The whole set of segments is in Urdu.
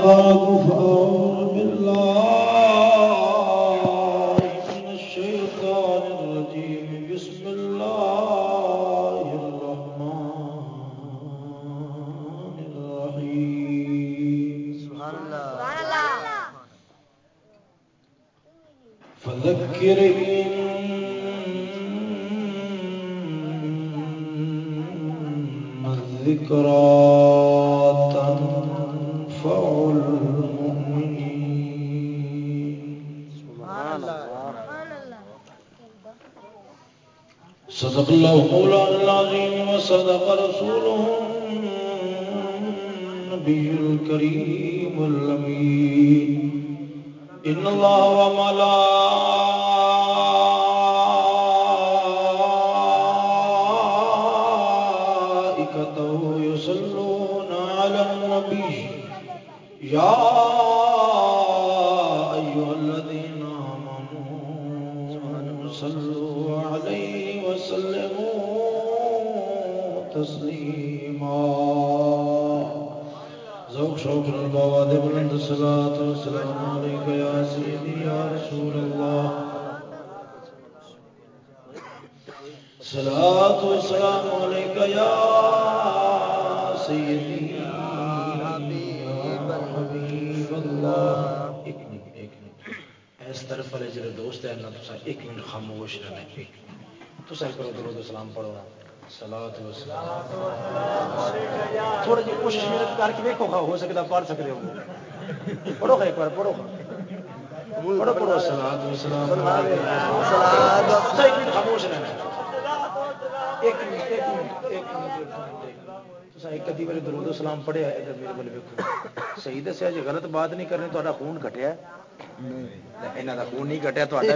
دسیا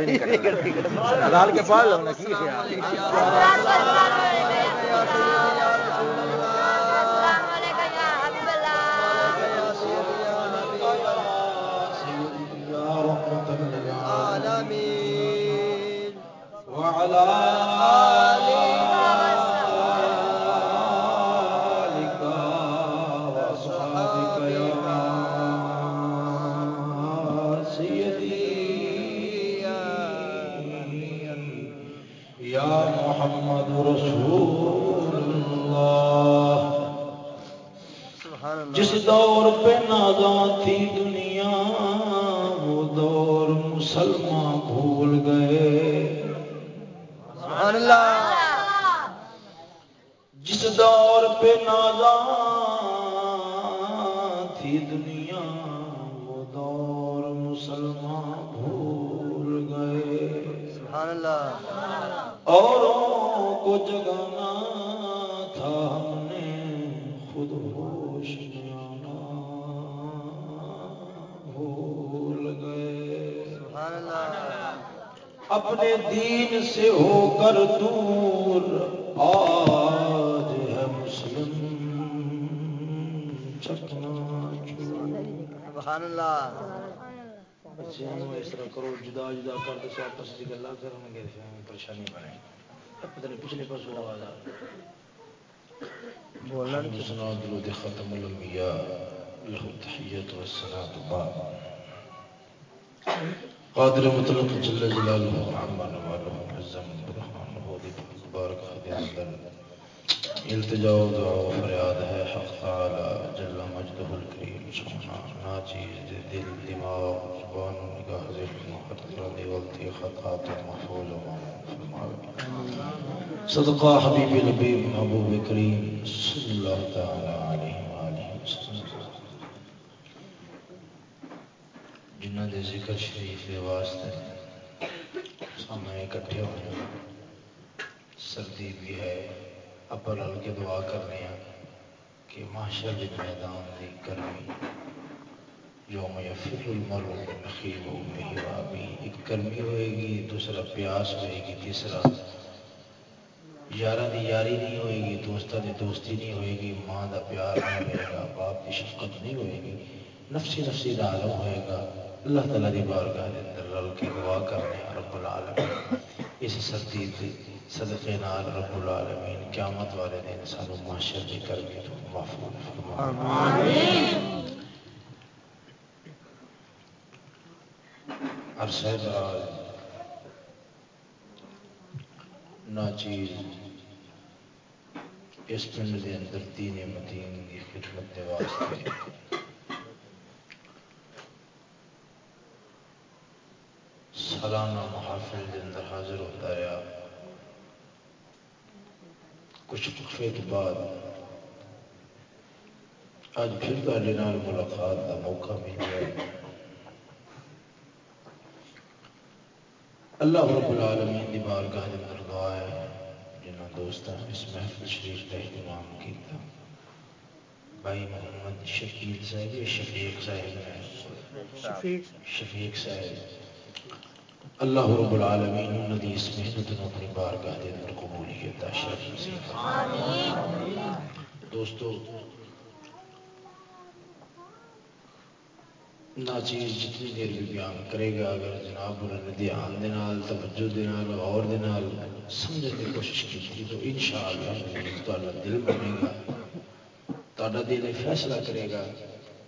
نہیں کرنا۔ کے پاس لگنا کی کٹیا تا بھی نہیں پچھلے پاسوں آواز آ بولن سنا دلو دے ختم الانبیاء له تحیت و سنات باب۔ قادر مطلق جل جلالہ عما نوالہ عزم برحمن ہو دی بارک خدیان دلو کٹیا لال کے پاس لگنا کی صدقہ، حبیب الحبیب محبوب کریم صلی اللہ تعالی علیہ وآلہ وسلم۔ جنہ دے ذکر شریف دے واسطے سامنے اکٹھے ہوئے سردی بھی ہے۔ اپر ہل کے دعا کرنے ہیں کہ معاشر کے میدان دی گرمی یوم یفر المرء من اخیہ و و ایک گرمی ہوئے گی دوسرا پیاس ہوئے گی تیسرا یار دی یاری نہیں ہوئے گی دوستوں دی دوستی نہیں ہوئے گی ماں دا پیار نہیں ہوئے گا باپ کی شفقت نہیں ہوئے گی نفسی نفسی دا عالم ہوئے گا اللہ تعالیٰ دی بارگاہ دے اندر رل کے دعا کرنے رب العالمین۔ اس سردی صدقے نال رب العالمین قیامت والے دن سانو معاشر دی کرمی تو محفوظ فرما۔ عرصہ دراز ناچیز اس پنڈ کے اندر تین متین کی خدمت کے واسطے سالانہ محافل کے اندر حاضر ہوتا رہا۔ کچھ وقفے کے بعد اج پھر تے ملاقات کا موقع مل گیا۔ اللہ رب العالمین دی بارگاہ دے اندر دعا ہے جنہاں دوستاں اس محفل شریف کا اہتمام کیتا۔ بھائی محمد شفیق صاحب یہ شفیق صاحب۔ شفیق صاحب۔ اللہ رب العالمین انہوں دی اس محنت نو اپنی بارگاہ دے اندر قبولیت شرف نصیب دوستو ناچیز جتنی دیر بھی بیان کرے گا اگر جناب نے دھیان دے نال توجہ دے نال غور دے نال سمجھنے کی کوشش کی تو انشاءاللہ تعالی دل بنے گا تہاڈا دل فیصلہ کرے گا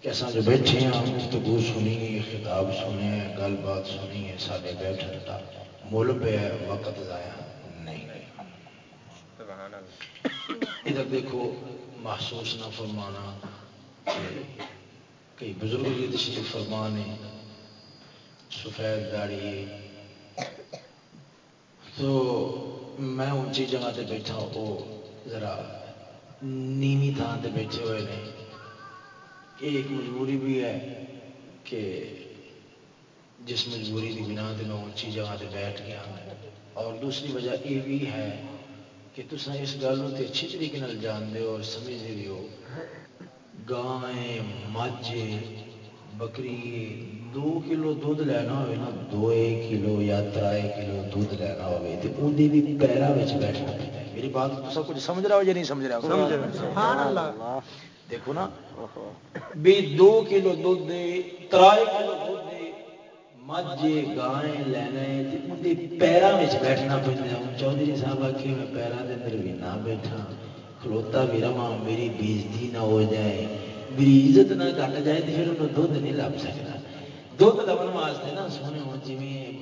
کہ اساں جو بیٹھے ہیں گفتگو سنی، خطاب سنے گل بات سنی ہے سارے بیٹھن کا مل پہ وقت ضائع نہیں۔ ادھر دیکھو، محسوس نہ فرمانا کئی بزرگ جی بھی تشریف فرمان ہے سفید داڑی تو میں اونچی جگہ تے بیٹھا، وہ ذرا نیوی تھان تے بیٹھے ہوئے نے۔ یہ ایک مجبوری بھی ہے کہ جس مجبوری کی بنا تے میں اونچی جگہ تے بیٹھ گیا اور دوسری وجہ یہ بھی ہے کہ تصا اس گل کو اچھی طریقے جانتے ہو اور سمجھتے بھی ہو۔ گائے مجھ بکری دو کلو دھد لینا ہوئے نا دو کلو یا ترائے کلو دھد لینا ہوئے تو اندھی بھی پیروں میں بیٹھنا پڑتا ہے۔ میری بات تو سب کچھ سمجھ رہا ہو یا نہیں سمجھ رہا دیکھو نا۔ بھی دو کلو دھد دے ترائے کلو دھد دے مجھ گائے لینا ہے اندھی پیروں میں بیٹھنا پڑتا ہے۔ چودھری صاحب آخی میں پیروں کے اندر بھی نہ بیٹھا کھلوتا بھی رہا میری بےزتی نہ ہو جائے۔ میری عزت نہ گٹ جائے تو پھر انہوں دھد نہیں لب سکتا دھد لبن واسطے نا سونے ہوں جی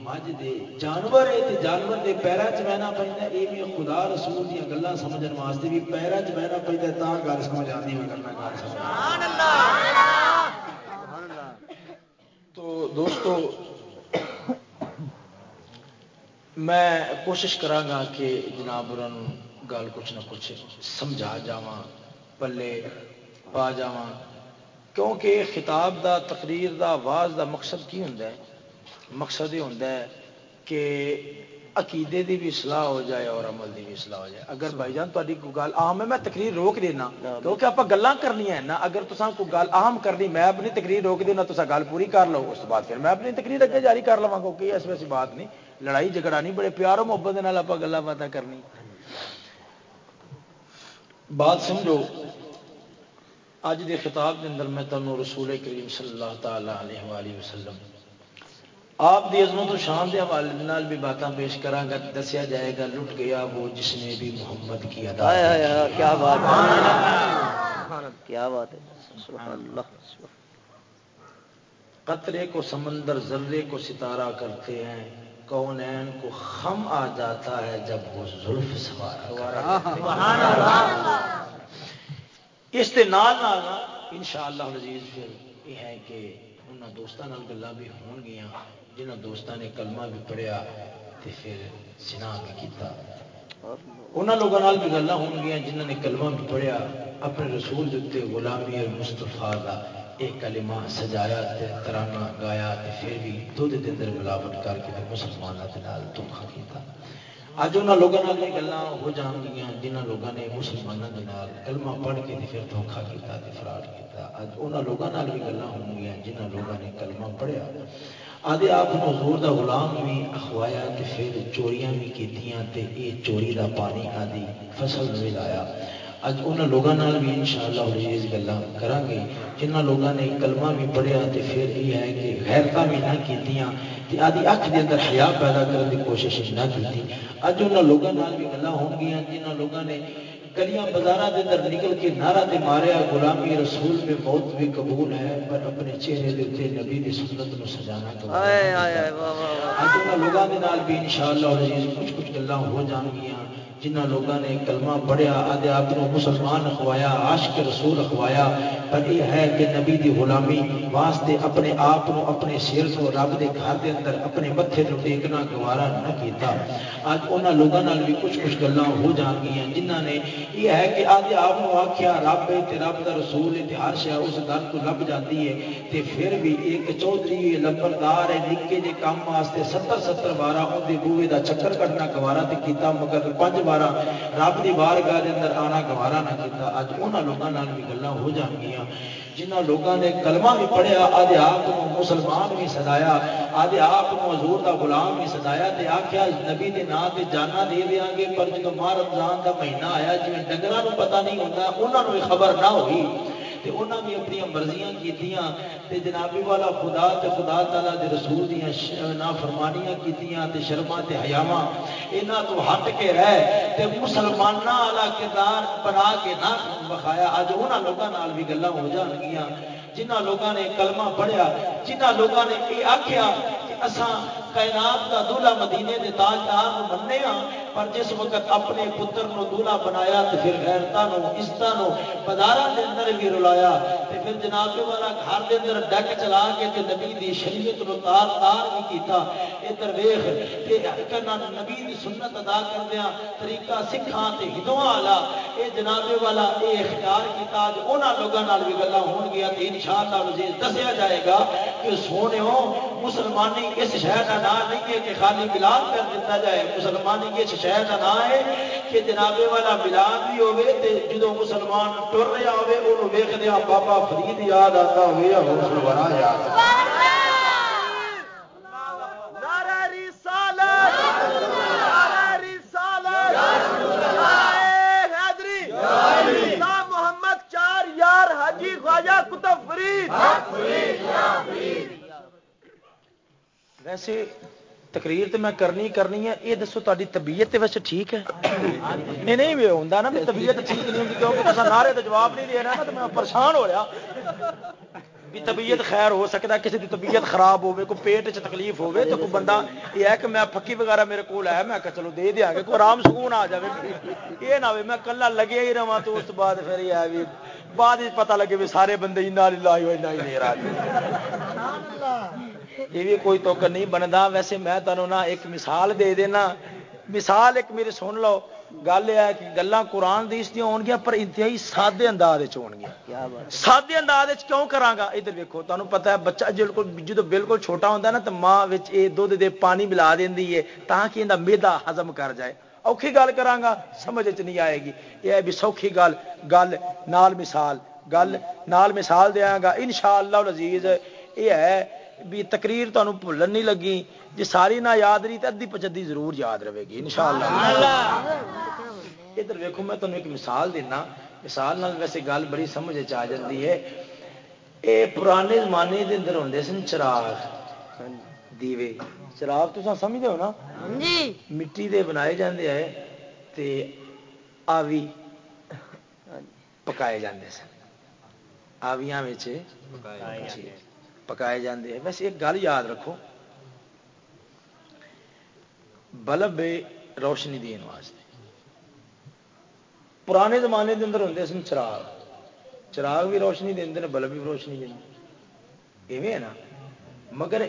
مجھ دے جانور ہے تو جانور کے پیروں چ بہنا پہنتا یہ بھی خدا رسول دیا گلان سمجھنے واسطے بھی پیروں چ بہنا پہنتا تا گل سمجھ آتی میں کرنا گل سمجھ تو دوستو میں کوشش کرا کہ جناب گل کچھ نہ کچھ سمجھا جا پلے پا جا کیونکہ خطاب دا تقریر دا آواز دا مقصد کی ہوں مقصد یہ ہوں کہ عقیدے دی بھی اصلاح ہو جائے اور عمل دی بھی اصلاح ہو جائے۔ اگر بھائی جان تاری کوئی گل آم ہے میں تقریر روک دینا۔ کیونکہ آپ گلیں کرنی ہے نا اگر تصا کوئی گل آم کرنی میں اپنی تقریر روک دینا تو گل پوری کر لو اس بعد پھر میں اپنی تقریر اگے جاری کر لوا کیونکہ اس ویسی بات نہیں۔ لڑائی جھگڑا نہیں بڑے پیار و محبت آپ گلا باتیں کرنی۔ بات سمجھو اج دے خطاب دے اندر میں تمہیں رسول کریم صلی اللہ تعالی علیہ وآلہ وسلم آپ دی عظمت و شان دے حوالے بھی باتاں پیش کرا گا دسیا جائے گا لٹ گیا وہ جس نے بھی محمد کی ادا کیا بات کیا بات ہے؟ قطرے کو سمندر ذرے کو ستارہ کرتے ہیں۔ کونین کو خم آ جاتا ہے جب وہ زلف سوارا اس کے نال ان شاء اللہ پھر یہ ہے کہ انہوں دوستوں گلیں بھی ہون گیا جنہوں دوستوں نے کلمہ بھی پڑھیا تو پھر سنا بھی کیتا۔ انہوں لوگوں بھی گلیں ہون گیا جنہوں نے کلمہ بھی پڑھیا۔ اپنے رسول دیتے غلامی اور مستفا کا ایک کلمہ سجایا تے ترانہ گایا تے پھر بھی دودھ دے اندر ملاوٹ کر کے مسلمانوں کے نال دھوکھا کیتا۔ اج ان لوگوں گلیں ہو جان گیا جنہ لوگوں نے مسلمانوں کے نال کلمہ پڑھ کے پھر دھوکھا کیتا تے فراڈ کیتا۔ اج ان لوگوں بھی گلیں ہو گیا جنہ لوگوں نے کلمہ پڑھیا۔ آدھے آپ حضور دا غلام بھی اخوایا تے پھر چوریاں بھی کیتیاں تے اے چوری دا پانی آدھی فصل بھی لایا۔ اج ان لوگوں بھی ان شاء اللہ عزیز گلیں کریں گے جنہ لوگوں نے کلمہ بھی پڑھیا تے پھر یہ ہے کہ غیرت بھی نہ کیتیاں تے آدھی اکھ دے اندر حیا پیدا کرنے کی کوشش نہ کی اج ان لوگوں بھی گلیں ہو گیا جنہ لوگوں نے گلیاں بازار کے اندر نکل کے نعرہ تے ماریا غلامی رسول میں موت بھی قبول ہے پر اپنے چہرے کے اتنے نبی کی سنت نو سجانا تو لوگوں کے نال بھی ان شاء اللہ کچھ کچھ گلیں ہو جان گیا جنہ لوگوں نے کلمہ پڑھیا، آدھے آپ کو مسلمان اخوایا، عاشق رسول اخوایا، پر یہ ہے کہ نبی دی غلامی واسطے اپنے آپ کو اپنے سر کو رب دے گھر دے اندر اپنے متے تو ٹیکنا، گوارا نہ کیتا۔ اج انہوں لوگوں بھی کچھ کچھ گلیں ہو جان گیا جنہ نے یہ ہے کہ آدھے آپ کو آخیا رب ہے تے رب دا رسول ہے تے ہر شہ اس در تو لب جاتی ہے تے پھر بھی ایک چودھری لمبردار ہے نکے جے کام واسطے ستر ستر بارہ اندر بوے دا چکر کٹنا گوارا تے کیتا، مگر پانچ بار رب کی بار گاہ اندر آنا گوارا نہ کیتا، اج انہاں لوکاں نال بھی گلاں ہو جان گیا جنہ لوگوں نے کلمہ بھی پڑھیا، آدھے آپ کو مسلمان بھی سدایا، آدھے آپ کو حضور دا غلام بھی سدایا تے آکھیا، نبی دے نام تے جانا دے دیا گے، پر جب ماہ رمضان دا مہینہ آیا جی ڈنگر پتہ نہیں ہوتا انہوں نے خبر نہ ہوئی۔ تے انہاں بھی اپنی مرضیاں کیتیاں تے جنابی والا خدا تے خدا تعالی دے رسول دیاں نافرمانیاں کیتیاں تے شرما تے حیاواں انہاں تو ہٹ کے رہ تے مسلماناں والا کردار بنا کے نہ بخایا اج انہاں لوکاں نال بھی گلاں ہو جان گیاں جنہ لوگوں نے کلمہ پڑھیا جنہ لوگوں نے یہ آخیا کہ اساں کائنات کا دولہ مدینے دے تاجدار مننے ہاں پر جس وقت اپنے پتر نو دولہ بنایا تو پھر غیرتا نو عزتہ نو بازارہ دے اندر بھی رلایا تے پھر جناب والا گھر دے اندر ڈک چلا کے تے نبی دی شریعت نو تار تار بھی کیتا۔ ادھر ویخ تے کرنا نبی دی سنت ادا کردیاں طریقہ سکھاں تے ہدواں والا۔ اے جناب والا، اے اختیار کیتا اج انہاں لوگاں نال بھی گلاں ہون گیا تے انشاءاللہ عزیز دسیا جائے گا کہ سونےو مسلمانی اس شہر کا نام نہیں ہے کہ خالی ملاد کر دیتا جائے، مسلمانی اس شہر کا نام ہے کہ جناب والا ملاد بھی ہوئے تے جدو مسلمان ٹر رہا ہوئے، انہوں ویخ دیا ہاں بابا فرید یاد آتا ہوئے یا حوصل ورا یاد محمد چار یار حاجی خواجہ کتب فرید فرید۔ ویسے تقریر تو میں کرنی کرنی ہے یہ دسو تاری طبیعت ویسے ٹھیک ہے نہیں نہیں بھی ہوتا نا طبیعت ٹھیک نہیں ہوتی کیونکہ نعرے کا جواب نہیں دے رہا نا تو میں پریشان ہو رہا بھی طبیعت خیر ہو سکتا کسی کی طبیعت خراب ہوے کوئی پیٹ چ تکلیف ہوے تو کوئی بندہ یہ ہے کہ میں پکی وغیرہ میرے کو ہے میں چلو دے دیا گے کوئی آرام سکون آ جائے یہ نہ میں کلا لگے ہی رہا تو اس بعد پھر یہ ہے بھی بعد پتا لگے بھی سارے بندے نہیں رہا یہ بھی کوئی توکر نہیں بنتا ویسے میں تمہیں نہ ایک مثال دے دینا۔ مثال ایک میرے سن لو۔ گل یہ ہے کہ گلیں قرآن دیس دیا ہو گیا پر انتہائی سادے انداز ہو گیا سادے انداز کیوں کرا گا ادھر ویکو تمہیں پتا ہے بچہ بالکل جب بالکل چھوٹا ہوتا ہے نا تو ماں یہ دھد دے پانی ملا دینی ہے تاکہ یہ میدا ہزم کر جائے۔ اوکھی گل کرا سمجھ چ نہیں آئے گی۔ یہ ہے بھی سوکھی گل گل نال مثال گل نال مثال دیا گا ان شاء اللہ عزیز یہ ہے بھی تقریر تمہیں بھولن نہیں لگی۔ جی ساری نہ یاد رہی تو ادھی پچدی ضرور یاد رہے گی ان شاء اللہ۔ ادھر ویکو میں تمہیں ایک مثال دینا۔ مثال نال ویسے گل بڑی سمجھ آ جاتی ہے۔ یہ پرانے زمانے کے اندر ہوں سن چراغ۔ دیوے چراغ تو سمجھتے ہو نا؟ مٹی دے بنائے جاندے ہے تے آوی پکائے جاندے سن۔ آویاں پکائے جاندے ہیں۔ ویسے ایک گل یاد رکھو، بلب روشنی دین واسطے۔ پرانے زمانے کے اندر ہوں سن چراغ۔ چراغ بھی روشنی دیں بلب بھی روشنی دیں ایویں ہے نا؟ مگر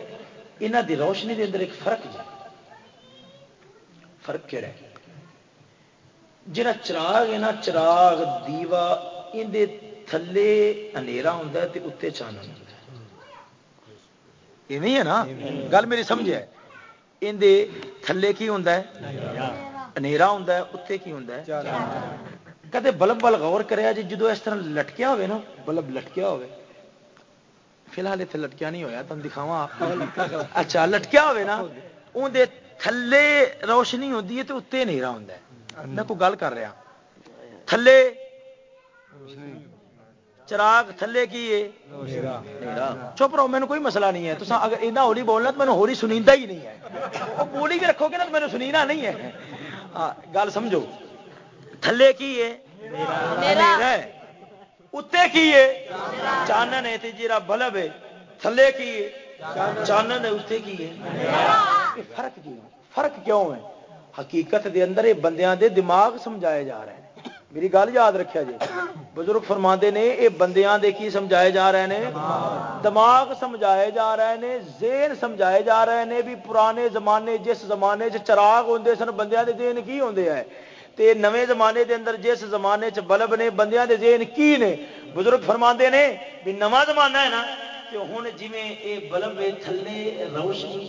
یہاں دی روشنی دے اندر ایک فرق جی۔ فرق کہڑا ہے؟ جا چراغ ہے نا، چراغ، دیوا اندر تھلے انیرا ہوں تو اتنے چانن ہے نا؟ گل میری سمجھ ہے اندر تھلے کی ہوں انیرا ہوں اتنے کی ہوں کدے بلب بل غور کرے جی جدو اس طرح لٹکیا ہوئے نا، بلب لٹکیا ہوئے۔ فی الحال اتنے لٹکیا نہیں ہوا تم دکھاوا اچھا لٹکیا ہوئے نا اندر تھلے روشنی ہوتی ہے تو اتنے نیرا ہوں میں کوئی گل کر رہا۔ تھلے چراغ تھلے کی چپ رہو مینو کوئی مسئلہ نہیں ہے۔ تو اگر اینا ہولی بولنا تو مجھے ہولی سنی ہی نہیں ہے۔ وہ بولی بھی رکھو گے نا تو مجھے سنینا نہیں ہے۔ گل سمجھو۔ تھلے کی ہے؟ اتنے کی ہے؟ چانن ہے جا بلب ہے تھلے کی ہے۔ چانن ہے اتنے کی ہے۔ فرق کیوں فرق کیوں ہے؟ حقیقت دے اندر یہ بندیاں دے دماغ سمجھائے جا رہے ہیں۔ میری گل یاد رکھا جی۔ بزرگ فرما نے یہ بندیاں دے کی سمجھائے جا رہے ہیں دماغ سمجھائے جا رہے ہیں زین سمجھائے جا رہے ہیں بھی پرانے زمانے، جس زمانے چراغ ہوں سن، بندیاں دے زین کی ہوں تے نویں زمانے دے اندر جس زمانے چ بلب نے، بندیاں دے زین کی نے؟ بزرگ فرما نے بھی نواں زمانہ ہے نا۔ کہ ہوں جی یہ بلب تھلے روشنی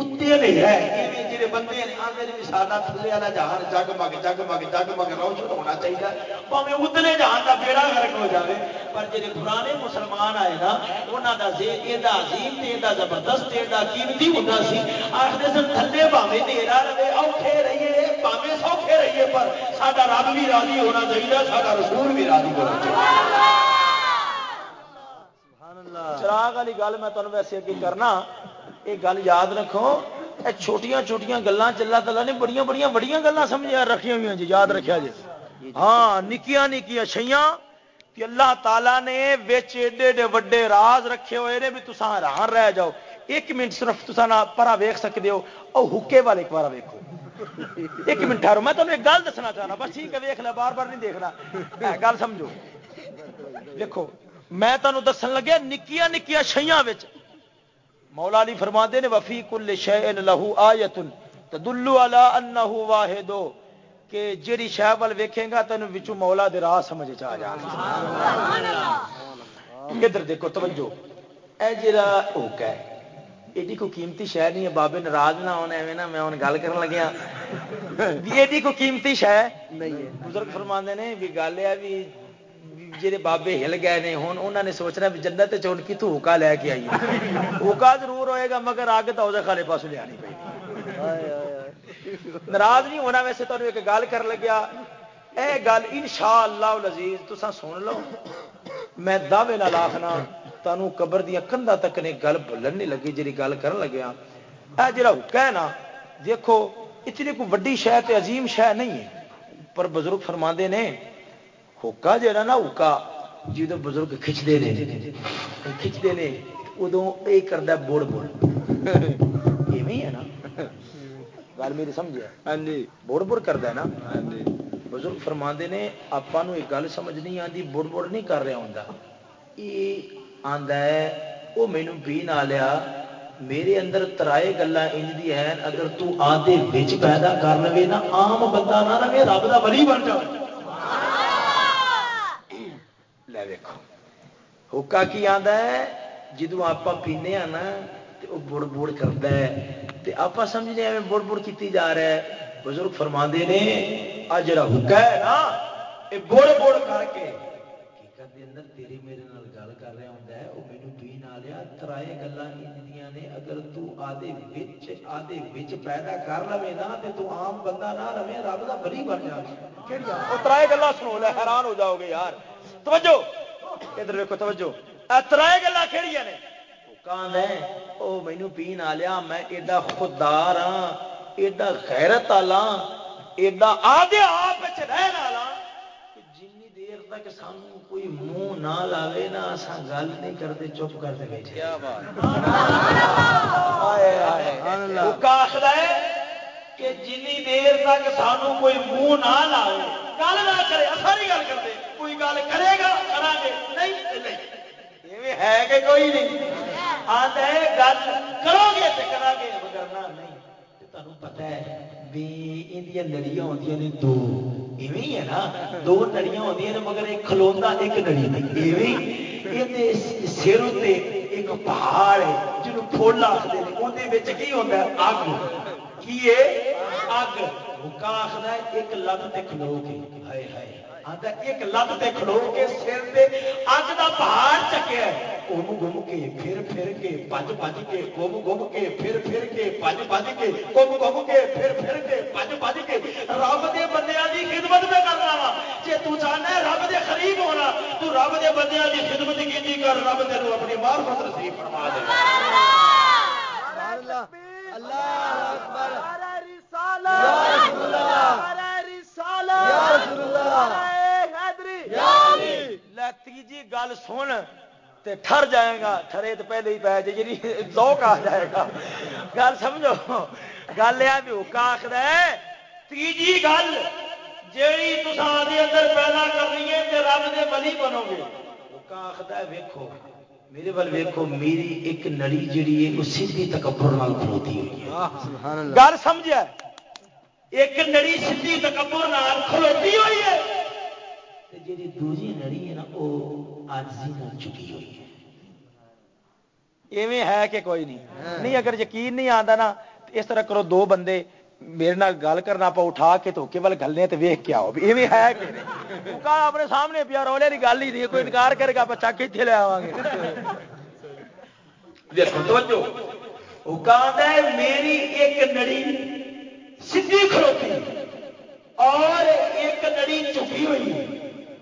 اتنے نہیں ہے۔ ایویں جی بندے آتے بھی سارا تھلے والا جہان جگ مگ جگ مگ جگ مگ روشن ہونا چاہیے پاوے اتنے جہان کا بیڑا گرک ہو جائے پر جی پرانے مسلمان آئے نا وہاں کا ایڈا عظیم ایڈا زبردست ایڈا قیمتی ہوتا سی۔ آخر سن، تھلے پاوے دیرا رہے، اوکھے رہیے پاوے سوکھے رہیے، پر سارا رب بھی راضی ہونا چاہیے سارا رسول بھی راضی ہونا چاہیے چراغ والی گل میں تمہیں ویسے اگے کرنا یہ گل یاد رکھو یہ چھوٹیاں چھوٹیاں گلان چلا تلا نے بڑی بڑی بڑی گلان سمجھ رکھی ہوئی جی یاد رکھا جی۔ ہاں نکیاں نکیاں شیاں کہ اللہ تعالیٰ نے ایڈے ایڈے وڈے راز رکھے ہوئے نے بھی تصا حیران رہ جاؤ۔ ایک منٹ صرف تصا پرا ویخ سکتے ہو اور حکے والے ایک بار ویکو ایک منٹ ٹھہرو میں تمہیں ایک گل دسنا چاہنا بس ٹھیک ہے ویخ لیا بار بار نہیں دیکھنا۔ گل سمجھو۔ دیکھو میں تمہیں دسن لگیا نکیا نکیا شہیاں مولا علی فرما نے وفی کل شہ لہو آ یتن دلو والا ان واحد کہ جیڑی شہ وال ویکھے گا تین بچوں مولا دے راہ سمجھ آ جا۔ ادھر دیکھو توجہ۔ اے جڑا اوک ہے ایڈی کوئی قیمتی شہ نہیں ہے بابے ناراض نہ ہونا ایویں نا میں ہوں گل کر لگیا ایڈی کوئی قیمتی شہ نہیں ہے۔ بزرگ فرما نے بھی گل ہے بھی جہے بابے ہل گئے نے ہوں انہوں نے سوچنا بھی جنت چون کی توکا لے کے آئی اوکا ضرور ہوئے گا مگر اگ تو وہ خالے پاس لیا ناراض نہیں ہونا ویسے تمہیں ایک گل کر لگیا۔ اے گل ان شاء اللہ لذیذ تسا سن لو۔ میں دعوے نہ لاکھنا تمہوں قبر دیا کندا تک نے گل بھولن نہیں لگی جی گل کر لگیا اے جڑا حکا ہے نا دیکھو اتنی کوئی وڈی شہ عظیم شہ نہیں ہے پر بزرگ فرما نے ہوکا جا نا ہوکا جدو بزرگ کھچتے ہیں کھچتے ہیں ادو یہ کرتا بوڑ بوڑ ایویں ہے نا گل میری سمجھا ہاں جی بوڑ بوڑ کرتا ہے نا ہاں جی بزرگ فرما نے آپ ایک گل سمجھ نہیں آتی بڑ بڑ نہیں کر رہا ہوں یہ آدھا ہے وہ مینو پی نہ لیا میرے اندر ترائے گلا انج دی ہیں اگر تو آدھے بچ پیدا کر لے نا عام بندہ نہ رہے رب کا بلی بن جائے لے دیکھو ہوکا کی آتا ہے جدو آپ پینے ہاں نا تو وہ بڑ بڑ کرتا ہے تو آپ سمجھنے میں بڑ بڑ کی جا رہا ہے بزرگ فرما نے آ جڑا ہوکا ہے نا یہ بڑ بڑ کر کے اندر تیری میرے نال گل کر رہا ہوں وہ میرے پی نہ لیا ترائے گلا نے اگر تو آدھے وچ آدھے وچ پیدا کر لے نا تو تو عام بندہ نہ رہے رب کا بری بن جائے وہ ترائے گلا سنو لے حیران ہو جاؤ گے یار توجہ! ادھر ویکو توجہ! ترائے گلا کہڑی نے؟ وہ مینو پی نہ لیا میں ایڈا خوددار ہاں ایڈا خیرت والا ایڈا آدھے آپ رہن والا جن دیر تک سان کوئی منہ نہ لاوے گل نہیں کرتے چپ کرتے بیٹھے آخر ہے؟ کہ جن دیر تک سانو کوئی منہ نہ لاوے گل نہ کرے ساری گل کرتے کوئی گل کرے گا کرا گے۔ نہیں ہے کہ کوئی نہیں۔ آتا ہے گل کرو گے تو کرا گے نہیں۔ تمہیں پتا ہے بھی یہ نے دو۔ ایویں ہے نا۔ دو نڑیاں ہوتی ہیں مگر ایک کھلوتا ایک نڑی ایویں یہ سر اتنے ایک پہاڑ ہے جنوب پھول آخر اندر کی ہوتا ہے؟ اگ۔ کی اگ۔ حکا آخر ایک تے کھلو کے۔ ہائے ہائے۔ ایک لت تے کھلو کے سر پہ اگ کا پہاڑ چکیا گم گم کے پھر پھر کے پج پج کے گم گم کے پھر پھر کے پج پج کے گم گم کے پھر پھر کے پج پج کے رب دے بندیاں دی خدمت میں کرنا وا جے تو ہے رب دے قریب ہونا تو رب دے بندیاں دی خدمت کیتی کر رب تینوں اپنی معرفت نصیب فرما دے اللہ اکبر رسالہ رسالہ رسالہ سن تے ٹھر جائے گا ٹھرے تو پہلے ہی جائے جی ذوق آ جائے گا۔ گل سمجھو گل یہ بھی حکا آخر ہے تیجی گل جیڑی اندر پیدا کرنی ہے تے رب دے ولی بنو گے حکا آخر ہے ویکھو میرے ول ویکھو میری ایک نڑی جیڑی ہے وہ سیدھی تکبر نال کھلوتی ہوئی ہے۔ گل سمجھا ایک نڑی سیدھی تکبر نال کھلوتی ہوئی ہے۔ جی دوسری نڑی ہے نا چکی ہوئی ایویں ہے کہ کوئی نہیں۔ ہاں۔ نہیں اگر یقین نہیں آتا نا اس طرح کرو دو بندے میرے نال گل کرنا پا اٹھا کے تو کیول گلنے ویخ کے آؤ۔ ایویں ہے کہ اپنے سامنے پیا رولے کی گل ہی نہیں کوئی انکار کرے گا بچہ کتنے لے آوا گے۔ میری ایک نڑی سی کھڑوتی اور ایک نڑی چکی ہوئی۔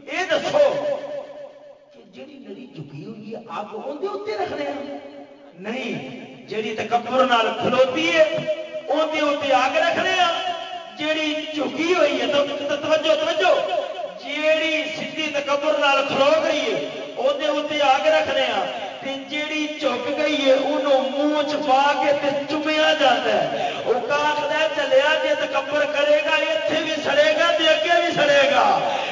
یہ دسو کہ جیڑی لڑی چکی ہوئی ہے اگ اندر اتنے رکھنے نہیں، جیڑی تکبر نال کھلوتی ہے اندر اتنے اگ رکھنے جیڑی چکی ہوئی ہے توجہ توجہ۔ جیڑی سیدھی تکبر نال کھلو گئی ہے اندر اتنے اگ رکھنے جیڑی چک گئی ہے انہوں منہ چپا کے چومیا جاتا ہے وہ آخر چلیا جی تکبر کرے گا اتنے بھی سڑے گا اگے بھی سڑے گا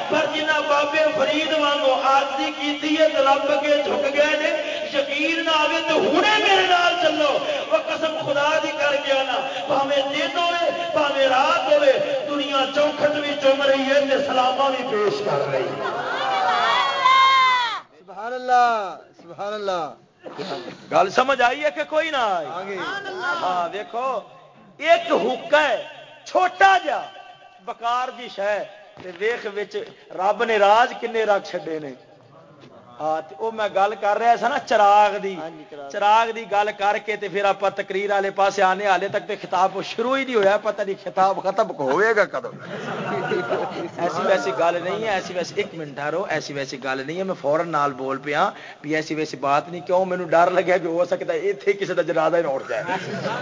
پر جنہ بابے فرید وانگو آرتی کی رب کے جھک گئے نے یقین نہ آئے تو ہوں میرے نال چلو وہ قسم خدا دی کر گیا نا پاوے دن ہوے پاوے رات ہوے دنیا چوکھٹ بھی چوم رہی ہے تے سلامہ بھی پیش کر رہی ہے سبحان اللہ سبحان اللہ۔ گل سمجھ آئی ہے کہ کوئی نہ آئی؟ ہاں دیکھو ایک حکم ہے چھوٹا جا بکار جی شہ ویخ رب نے راج کنے رکھ چڈے نے۔ ہاں وہ میں گل کر رہا سا نا چراغ دی۔ ہاں جی، چراغ دی۔ گل کر کے تے پھر آپ تقریر والے پاس آنے والے تک تے خطاب شروع ہی نہیں ہویا پتہ نہیں خطاب ختم ہوئے گا کدو۔ ایسی ویسی گل نہیں ہے ایسی ویسی ایک منٹ ٹھہرو ایسی ویسی گل نہیں ہے۔ میں فورن نال بول پیا بھی ایسی ویسی بات نہیں کیوں؟ مینو ڈر لگیا بھی ہو سکتا ہے اتنے کسی کا جنازہ ہی اٹھ جائے۔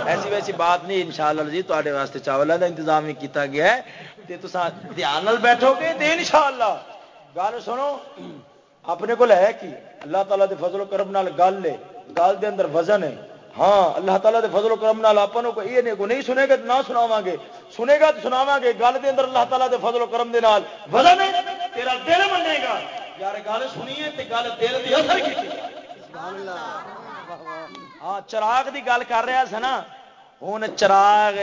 ایسی ویسی بات نہیں ان شاء اللہ جی تے واسطے چاولوں کا انتظام بھی کیتا گیا ہے۔ تو دھیان بیٹھو گے ان شاء اللہ گل سنو۔ اپنے کو ہے کی اللہ تعالیٰ دے فضل و کرم نال گل ہے گل دے اندر وزن ہے۔ ہاں اللہ تعالیٰ دے فضل و کرم نال آپ کو یہ نہیں سنے گا تو نہ سناوا گے۔ سنے گا تو سناوا گے گل دے اندر اللہ تعالیٰ دے فضل و کرم دے نال وزن ہے۔ تیرا دل منے گا۔ یار گل سنیے تے گل دل دی اثر کی ہاں چراغ دی گل کر رہا سا نا ہوں چراغ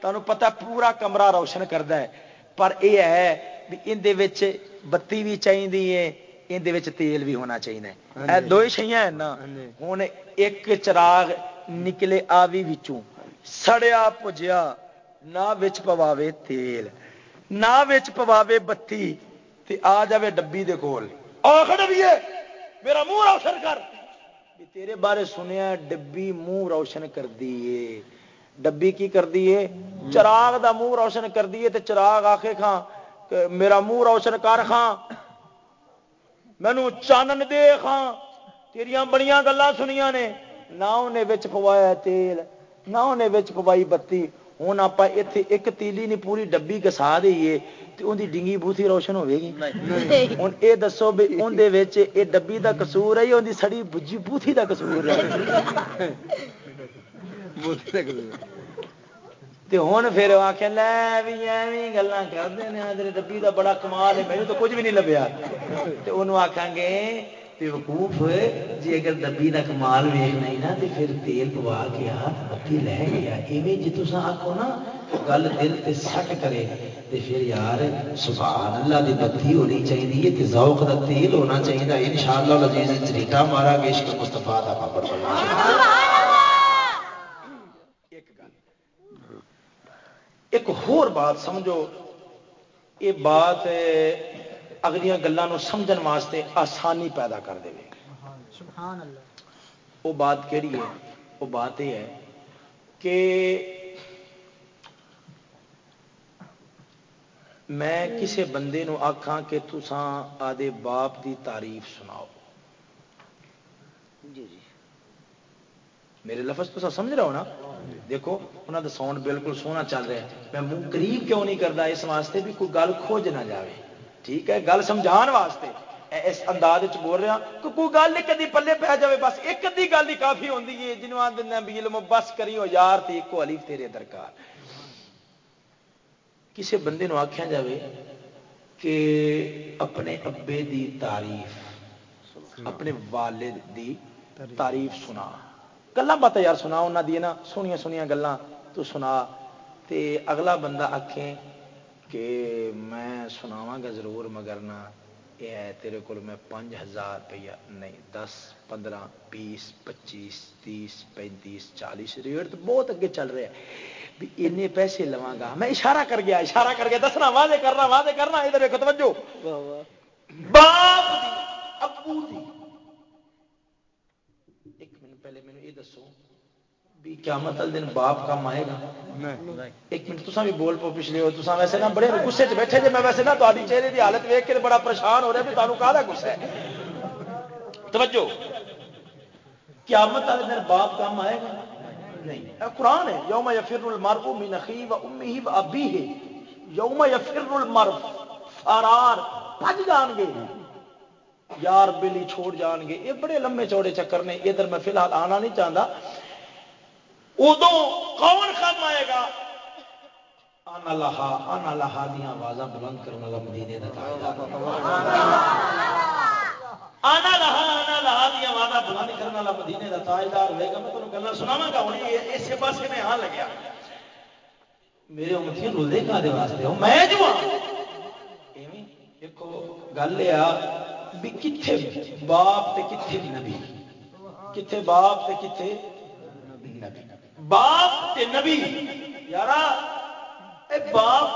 تمہیں پتا پورا کمرہ روشن کرتا ہے۔ پر یہ ہے بھی اندر بتی بھی چاہیے یہ تیل بھی ہونا چاہیے جی۔ دو ہی شہیاں نا۔ ہوں ایک چراغ نکلے آوی وچوں سڑیا پجیا نہ پواوے تیل نہ پواوے بتی تے آ جاوے ڈبی دے کول میرا منہ روشن کر تیرے بارے سنیا ڈبی منہ روشن کر دیے ڈبی کی کر دیے چراغ دا منہ روشن کر دیے تے چراغ آخے کھاں میرا منہ روشن کر خاں مینو چانن دے خاں تیریاں بڑیاں گلیں سنیا نے۔ نہ انہیں پوایا تیل نہ انہیں پوائی بتی۔ ہوں آپ اتنے ایک تیلی نہیں پوری ڈبی گسا دئیے تو ان کی ڈنگی بوتھی روشن ہوے گی۔ ہوں یہ دسو بھی اندر یہ ڈبی کا کسور ہے ان کی سڑی بجی بوتھی کا کسور ہے؟ ہوں پھر آخ لے بھی ایویں گلیں کرتے ہیں ڈبی کا بڑا کمال ہے میرے تو کچھ بھی نہیں لبیا۔ تو انہوں آخان گے وقوف جی اگر ڈبی کا کمال ویخنا ہی نا تو پھر تیل پوا کے آ بتی لے گیا۔ ایویں جی تصا آخو نا، گل دل سے سٹ کرے۔ تو پھر یار سبحان اللہ دی بتی ہونی چاہیے تے ذوق دا تیل ہونا چاہیے ان شاء اللہ لذیذ چریٹا مارا گے، عشق مستفا کا پابر ایک ہور بات سمجھو۔ یہ بات اگلیاں گلوں سمجھن واسطے آسانی پیدا کر دے وہ بات کہڑی ہے؟ وہ بات یہ ہے کہ میں کسے بندے نو آکھاں کہ تسان آدھے باپ دی تعریف سناؤ۔ جی جی۔ میرے لفظ تو سمجھ رہا ہو نا؟ دیکھو انہوں کا ساؤنڈ بالکل سونا چل رہا ہے۔ میں منہ قریب کیوں نہیں کرتا اس واسطے بھی کوئی گل کھوج نہ جائے ٹھیک ہے؟ گل سمجھان واسطے۔ اس انداز بول رہا ہاں کہ کوئی گل نہیں، کدی پلے پی جائے بس ایک ادی گل ہی کافی ہوتی ہے۔ جنوب آدھے بھی علم بس کری ہو، یار تے ایک علی تیرے درکار۔ کسی بندے آخیا جائے کہ اپنے ابے دی تعریف، اپنے والد دی تعریف سنا۔ گلیں بات یار سنا انہوں دی نا سنیا سنیا گلیں تو سنا تے اگلا بندہ آکھیں کہ میں سناواں گا ضرور مگر نہ یہ ہے تیرے کو میں پانچ ہزار روپیہ نہیں دس پندرہ بیس پچیس تیس پینتیس چالیس ریٹ تو بہت اگے چل رہا ہے بھی این پیسے لوا گا میں اشارہ کر گیا اشارہ کر گیا دسنا واضح کرنا واضح کرنا ادھر دیکھو توجہ باپ دی ابو دی ایک پہلے مینو یہ دسو بھی کیا مطلب دن باپ کام آئے گا۔ ایک منٹ تصا بھی بول پو پچھلے ہو تصا ویسے نہ بڑے گسے چ بیٹھے جی میں ویسے نہ تاری چہرے کی حالت ویک کے بڑا پریشان ہو رہا بھی تمہیں کہا گسا ہے۔ توجہ۔ کیا مطلب دن باپ کام آئے گا؟ نہیں۔ قرآن ہے یوم یفر المرء من اخی و امی و ابی ہے یوم یفر المرء فرار بھج جان گے۔ یار بلی چھوڑ جان گے۔ یہ بڑے لمبے چوڑے چکر نے، ادھر میں فی الحال آنا نہیں چاہتا۔ ادو کون کام آئے گا؟ آنا لہا آنا لہا دیا آواز بلند کرنے والا مدینے آنا لہا آنا لہا دیا آواز بلند کرنے والا مدینے کا تاجدار۔ ہوئے گا میں تمہیں گلا سناوا گا ہوں اس پاسے میں آ لگیا۔ میرے امتی رولے کا دے واسطے ہوں میں جو ہاں۔ دیکھو، گل یہ بھی کتنے باپ تے کتنے نبی؟ کتنے باپ تے کتنے نبی؟ باپ تے نبی یار باپ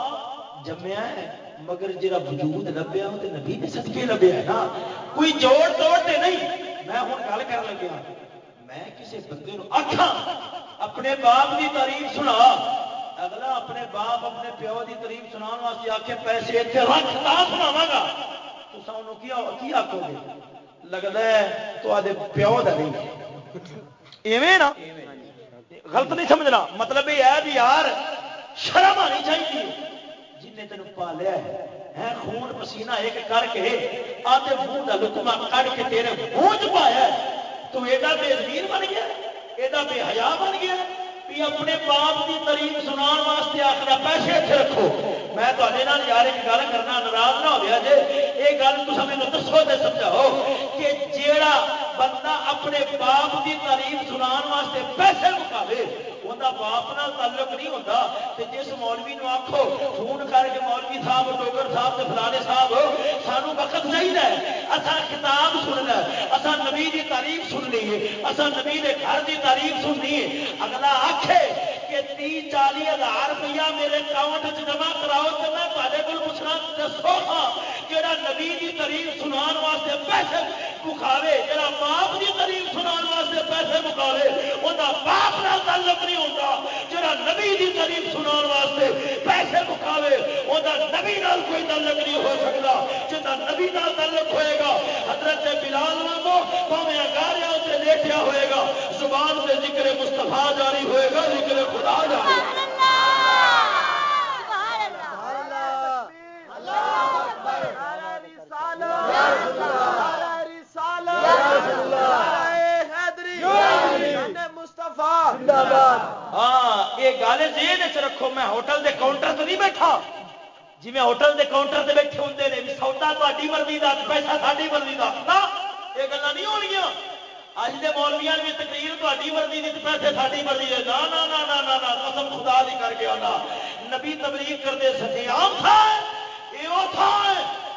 جمیا ہے، مگر جا وجود لبیا وہ نبی نے سدکے لبیا ہے نا۔ کوئی جوڑ توڑ تے نہیں۔ میں ہوں گل کر لگیا، میں کسی بندے آخا اپنے باپ کی تعریف سنا۔ اگلا اپنے باپ اپنے پیو کی تعریف سنا واسطے آ کے پیسے اتنے رکھ تا سناوا گا۔ آخو گے؟ لگتا ہے تو آدھے پیو کا نہیں۔ ایویں نا؟ غلط نہیں سمجھنا۔ مطلب یہ ہے بھی یار، شرم آنی چاہیے۔ جن تین پالیا ہے خون پسینہ ایک کر کے آتے منہ کا لکما کڑ کے تیرے منہ چ پایا تو ایڈا بے زمین بن گیا، ایڈا بے حیا بن گیا۔ بھی اپنے باپ کی تعریف سنا واسطے آخر پیسے اتنے رکھو۔ میں یار ایک گل کرنا ناراض نہ ہو گیا جی یہ گل تو میرے دسو تو سمجھاؤ کہ جیڑا بندہ اپنے باپ کی تعریف سنا واسطے پیسے مکاوے وہ باپ نال تعلق نہیں ہوتا تو جس مولوی نو آخو فون کر کے مولوی صاحب ڈوگر صاحب فلانے صاحب سانو وقت چاہیے اصا کتاب سننا اصا نبی کی تعریف سن لیے اصا نبی کے گھر کی تعریف سننی ہے اگلا آخے کہ تی چالی ہزار روپیہ میرے اکاؤنٹ جمع کراؤ تو میں دسو۔ ہاں جہاں نبی کی تعریف سنا واسطے پیسے مکھاوے جہاں باپ کی تعریف سنا واسطے پیسے مکاوے وہ باپ نہ تعلق نہیں ہوتا جہاں نبی کی تعریف سنا واسطے پیسے مکاوے وہ نبی نال کوئی تعلق نہیں ہو سکتا جہاں نبی نال تعلق ہوئے گا، حضرت بلال وانگو پاوے اگاریا اسے لیٹیا ہوئے گا۔ زبان سے ذکر مستفا جاری ہوئے گا، ذکر خدا جاری۔ ہوئے گا ہاں یہ گل جی رکھو میں ہوٹل دے کاؤنٹر سے نہیں بیٹھا جی میں ہوٹل دے کاؤنٹر سے بیٹھے ہوں نے سودا تاری مرضی کا پیسہ ساری مرضی کا نہ یہ گلا نہیں ہو اج کے مولویا بھی تقریر تاری مرضی کی پیسے ساری مرضی ہے نہ قسم خدا دی کر کے آنا نبی تبلیغ کرتے سکے آم تھا یہ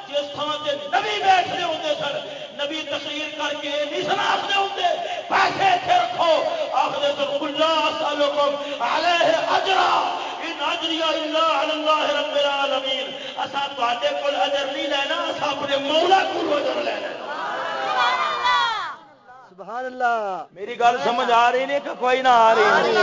جس تھان سے نبی بیٹھتے ہوتے سن۔ نبی تقریر کر کے نہیں سن آخر ہوتے پیسے اتنے رکھو۔ آخر سن کلا سالکم علیہ اجرا۔ ان اجری اللہ اللہ رب العالمین۔ اسا تے کول اجر نہیں لینا اسا اپنے مولا کو اجر لینا۔ سبحان اللہ میری گل سمجھ آ رہی نہیں کہ کوئی نہ آ رہی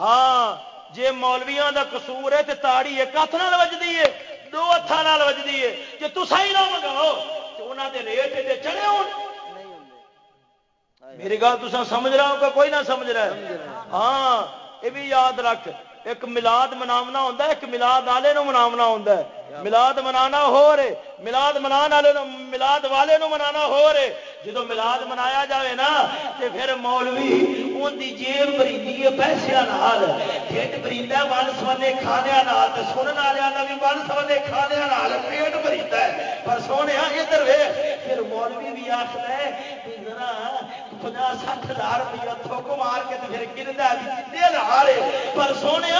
ہاں جے مولویاں دا قصور ہے تے تاڑی ایک ہاتھ نال وجدی ہے۔ دو ہاتھوں وجدی ہے۔ جی تصا ہی نہ منگاؤ تو انہوں دے ریٹ ایڈے چڑے ہو میری گل تو سمجھ رہا ہوں کوئی نہ سمجھ رہا ہے ہاں یہ بھی یاد رکھ۔ ایک ملاد مناونا ہوتا ہے، ایک ملاد والے مناونا ہوتا ہے۔ ملاد منانا ہو رہے ملاد منا والے ملاد والے نو منانا ہو رہے جدو ملاد منایا جائے نا، تے پھر مولوی ان کی جیب بریندی ہے، پیسے نال۔ پیٹ بریدا ون سونے کھانے نال، تے سننے والوں کا بھی ون سونے کھانے نال پیٹ بریدا ہے۔ پر سونے ادھر ویخ پھر مولوی بھی آخر ہے کہ ذرا پناہ سٹھ ہزار روپیہ تھوک مار کے تو پھر گردا بھی ہزار پر سونے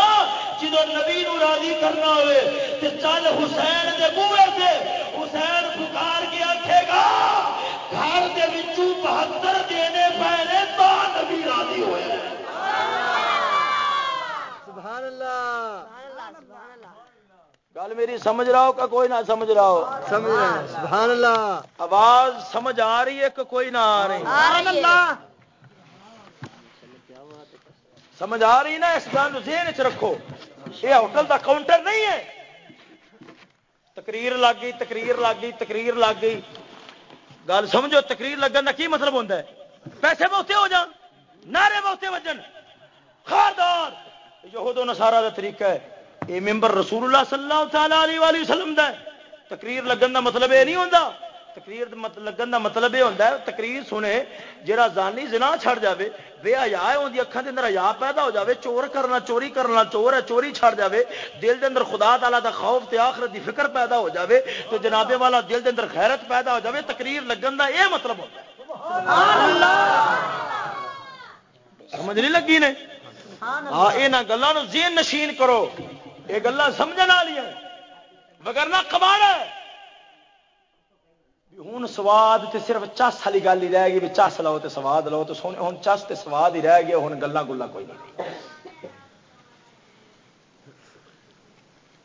جدو نبی نو راضی کرنا ہوئے، تے چل حسین دے بوے سے حسین پکار کے آکھے گا، گھر دے وچوں بہتر دینے پے تو نبی راضی ہوئے۔ سبحان اللہ۔ گل میری سمجھ رہا ہو کا کوئی نہ سمجھ رہا ہو؟ سمجھ رہا سبحان اللہ۔ آواز سمجھ آ رہی ہے کہ کوئی نہ آ رہی؟ سبحان اللہ۔ سمجھ آ رہی نا اس گل ذہن چ رکھو۔ یہ ہوٹل کا کاؤنٹر نہیں ہے۔ تقریر لگ گئی تقریر لگ گئی تقریر لگ گئی۔ گل سمجھو تقریر لگن کا کی مطلب ہوتا ہے؟ پیسے بہتے ہو جان نعرے بہتے وجن خاردار یہ نسارا کا طریقہ ہے۔ یہ ممبر رسول اللہ صلی اللہ تعالی علیہ وسلم دا ہے۔ تقریر لگن کا مطلب یہ نہیں ہوتا تقریر لگن کا مطلب یہ ہوتا ہے، تقریر سنے جہاں زانی زنا چھڑ جائے بے حیا ہے ان کی اکھان اندر حیا پیدا ہو جائے چور کرنا، چوری کرنا، چور ہے، چوری چھڑ جائے دل کے اندر خدا تعالیٰ دا خوف تے آخرت دی فکر پیدا ہو جائے تو جنابے والا دل کے اندر خیرت پیدا ہو جائے تقریر لگن کا یہ مطلب ہوتا ہے۔ سمجھ نہیں لگی نے؟ ہاں یہاں گلوں ذہن نشین کرو۔ یہ گلیں سمجھ والی مگر نہ کما ہوں سواد تے صرف چس والی گل ہی رہ گئی، بھی چس لو تو سواد لو تو سونے ہوں چس تے سواد ہی رہ گیا ہوں گلا گلا کوئی نہیں۔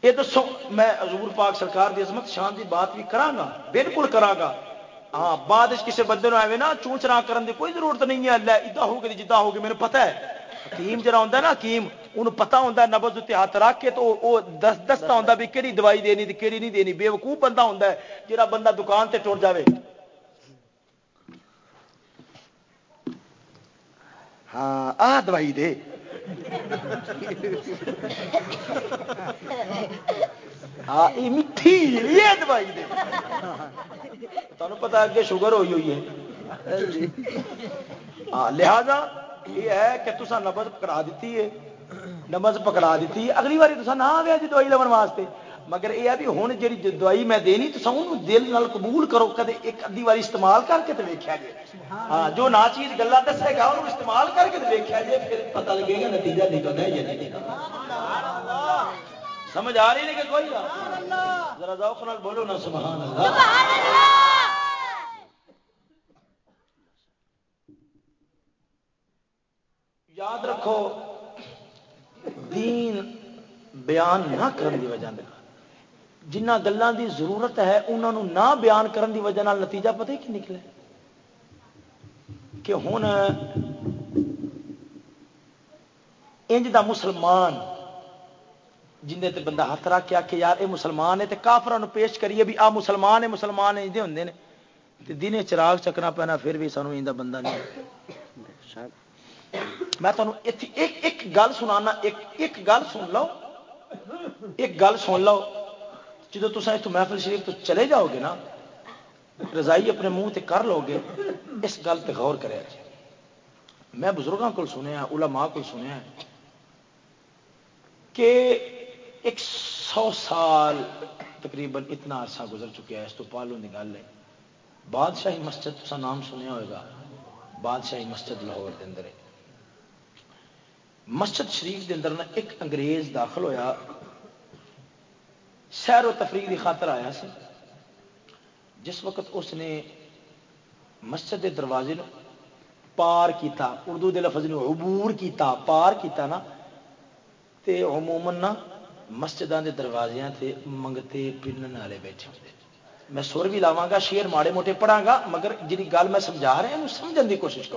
یہ دسو، میں حضور پاک سرکار دی عظمت شان دی بات بھی کرا گا، بالکل کرا گا۔ ہاں بعد کسی بندے آئے نا چونچنا کرن دی کوئی ضرورت نہیں ہے۔ اللہ، ادا ہوگی جدا ہوگی میرے پتہ ہے۔ حکیم جڑا ہوتا ہے نا، حکیم انہوں پتا ہوتا نبز اتنے ہاتھ رکھ کے تو وہ دس دستا ہوتا بھی کہڑی دوائی دینی کہڑی نہیں دینی بے وقوف بندہ ہوتا ہے جہاں بندہ دکان سے ٹر جائے ہاں آ دوائی دے۔ ہاں یہ میٹھی یہ دوائی دے۔ تمہیں پتا اگے شوگر ہوئی ہوئی ہے۔ ہاں لہذا یہ ہے کہ تصا نبز پکڑا دیتی ہے۔ نبز پکڑا دیتی اگلی باری تصا نہ آیا جی دوائی لون واسطے۔ مگر یہ ہے بھی ہوں جی دوائی میں دینی تو سو دل نال قبول کرو کدے ایک ادھی باری استعمال کر کے تو ویکیا جی ہاں جو نہ چیز گلا دسے گا انہوں استعمال کر کے ویکیا جی پھر پتہ لگے گا نتیجہ نکلنا ہے یا نہیں۔ نکلنا سمجھ آ رہی ہے کہ کوئی ذرا ذوق نال بولو نا سبحان اللہ۔ یاد رکھو دین بیان نہ کرن دی وجہ دے جنہ گلوں دی ضرورت ہے انہوں نہ بیان کرن دی وجہ نتیجہ پتہ ہی کہ نکلے؟ کہ ہوں انج دا مسلمان، جن تے بندہ ہاتھ رکھ کے آ کے یار یہ مسلمان ہے تو کافران پیش کریے بھی آ مسلمان ہے مسلمان اجدے ہوں نے۔ دن چراغ چکنا پینا، پھر بھی سانو ان بندہ نہیں۔ میں تمہیں ایک ایک گل سنا ایک ایک گل سن لو، ایک گل سن لو۔ جب تصا اتو محفل شریف تو چلے جاؤ گے نا، رضائی اپنے منہ تے کر لو گے۔ اس گل پہ غور کرے میں بزرگوں کو سنیا، علماء کو سنیا کہ ایک سو سال تقریباً اتنا عرصہ گزر چکا ہے اس تو پالوں کی گل ہے۔ بادشاہی مسجد تسا نام سنیا ہوئے گا، بادشاہی مسجد لاہور کے اندر ہے۔ مسجد شریف کے اندر نا ایک انگریز داخل ہویا۔ سیر و تفریح کی خاطر آیا سی۔ جس وقت اس نے مسجد کے دروازے پار کیتا، اردو دے لفظ نے عبور کیتا، پار کیتا نا، تے عموماً نا مسجدوں کے دروازے تے منگتے، پنن والے بیٹھے ہوتے میں سر بھی لاوا گا، شیر ماڑے موٹے پڑھا گا، مگر جی گل میں سمجھا رہا سمجھنے کی کوشش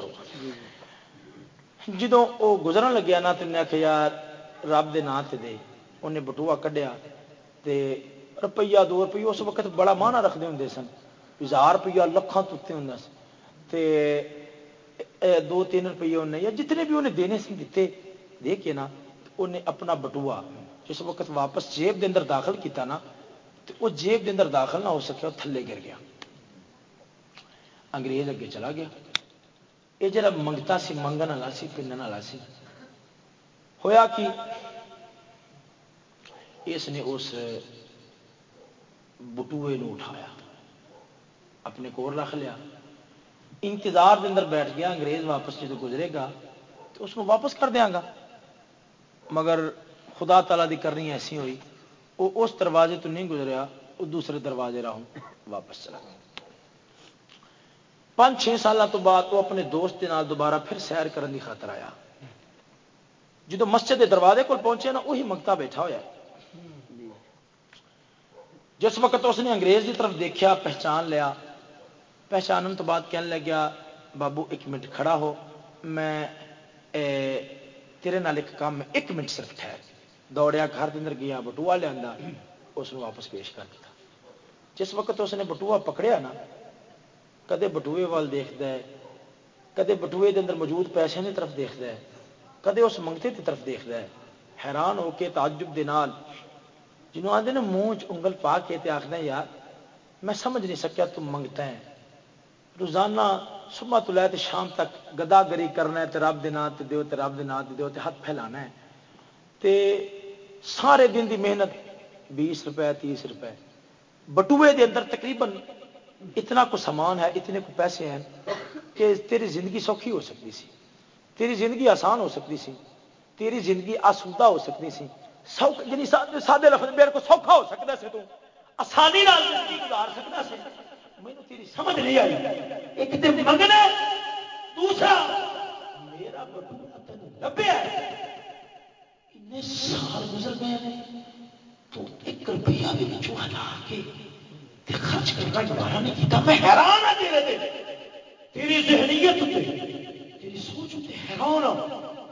کرو جدو وہ گزرن لگیا نا تو آخیا یار، رب دے نام سے دے۔ انہیں بٹوا کڈیا تے روپیہ، دو روپیے اس وقت بڑا مانا رکھتے ہوں سن۔ ہزار روپیہ لکھان تتے ہوں تے دو تین روپیے انہیں، یا جتنے بھی انہیں دینے سے دیتے دے کے نا، انہیں اپنا بٹوا جس وقت واپس جیب دے اندر داخل کیتا نا تو وہ جیب دے اندر داخل نہ ہو سکیا وہ تھلے گر گیا۔ انگریز اگے چلا گیا۔ یہ جڑا منگتا سی منگن والا سی، پنن والا سی۔ ہویا کہ اس نے اس بٹوئے نو اٹھایا، اپنے کور رکھ لیا۔ انتظار دے اندر بیٹھ گیا، انگریز واپس جدو گزرے گا تو اس کو واپس کر دیا گا۔ مگر خدا تعالیٰ دی کرنی ایسی ہوئی وہ اس دروازے تو نہیں گزریا وہ دوسرے دروازے راہوں واپس چلا گیا۔ پانچ چھ سال تو بعد وہ اپنے دوست کے نال دوبارہ پھر سیر کرنے کی خاطر آیا۔ جدو مسجد کے دروازے کو پہنچے نا وہی منگتا بیٹھا ہوا جس وقت اس نے انگریز کی طرف دیکھا پہچان لیا پہچان تو بعد کہنے لگیا، بابو، ایک منٹ کھڑا ہو، میں تیرے نال ایک کام، میں ایک منٹ صرف ٹھہر۔ دوڑیا، گھر کے اندر گیا بٹوا لیا اس واپس پیش کر دیا جس وقت اس نے بٹوا پکڑیا نا کدے بٹوے وال دیکھتا ہے، کدے بٹوے دے اندر موجود پیسے کی طرف دیکھتا ہے، کدے اس منگتے کی طرف دیکھتا ہے۔ حیران ہو کے تعجب دے نال جنہوں آتے نا منہ چنگل پا کے آخر یار، میں سمجھ نہیں سکیا تم منگتا ہے۔ روزانہ صبح تو لے شام تک گدا گری کرنا ہے رب دے نام تے دیو، تے رب دے نام تے دیو، تے ہاتھ پھیلانا ہے۔ تے سارے دن دی محنت بیس روپے، تیس روپے۔ بٹوے دے اندر تقریباً اتنا کو سامان ہے، اتنے کو پیسے ہیں کہ تیری زندگی سوکھی ہو سکتی سی، تیری زندگی آسان ہو سکتی سی، تیری زندگی آسودہ ہو سکتی سی۔ سوکھ یعنی سادے لفظ میرے کو سوکھا ہو سکتا سے تو، آسانی زندگی گزار سکتا سے مینو تیری سمجھ نہیں آئی۔ ایک دن منگنا دوسرا، میرا بٹوا تین لبیا سال گزر گئے تو ایک روپیہ ہٹا کے خرچ کرنا گوارا نہیں کیتا۔ میں حیران ہوں تیرے دے تیری ذہنیت تیری سوچ حیران ہوں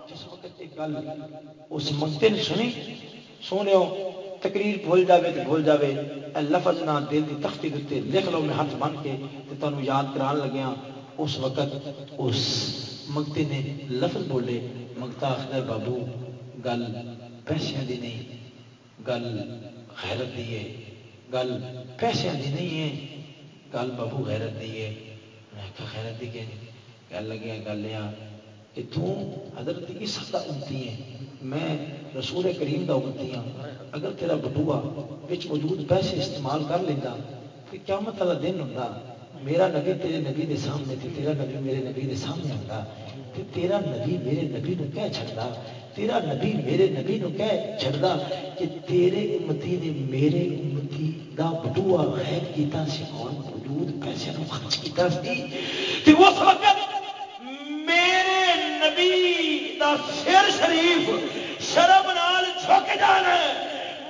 جس وقت ایک گل اس منگتے نے سنی سونے تقریر بھول جاوے تو بھول جاوے۔ اے لفظ نہ دل کی تختی دیتے لکھ لو میں ہاتھ بن کے تو تمہیں یاد کران لگیا اس وقت اس منگتے نے لفظ بولے منگتا آخر بابو، گل پیسے دی نہیں، گل خیرت دی ہے۔ گل پیسے دی نہیں ہے گل بابو غیرت دی ہے۔ میں کہا خیرت دی کہ گل لگیا گل یہ کہ تو حضرت اس کا امتی ہے میں رسول کریم کا امتی ہوں اگر تیرا بٹوا بچ موجود پیسے استعمال کر لینا تو کیا مطلب دن ہوں میرا نبی تیرے نبی دے سامنے تھے تیرا نبی میرے نبی دے سامنے آتا تو تیرا نبی میرے نبی نو کہہ چھڑتا تیرا نبی میرے نبی نو کہہ چھڑتا کہ تیرے امتی نے میرے امتی دا بٹوا خیر کیتا سی اور موجود پیسے نو خرچ کیتا سی کہ اس وقت نبی دا سر شریف شرم نال جھک جانا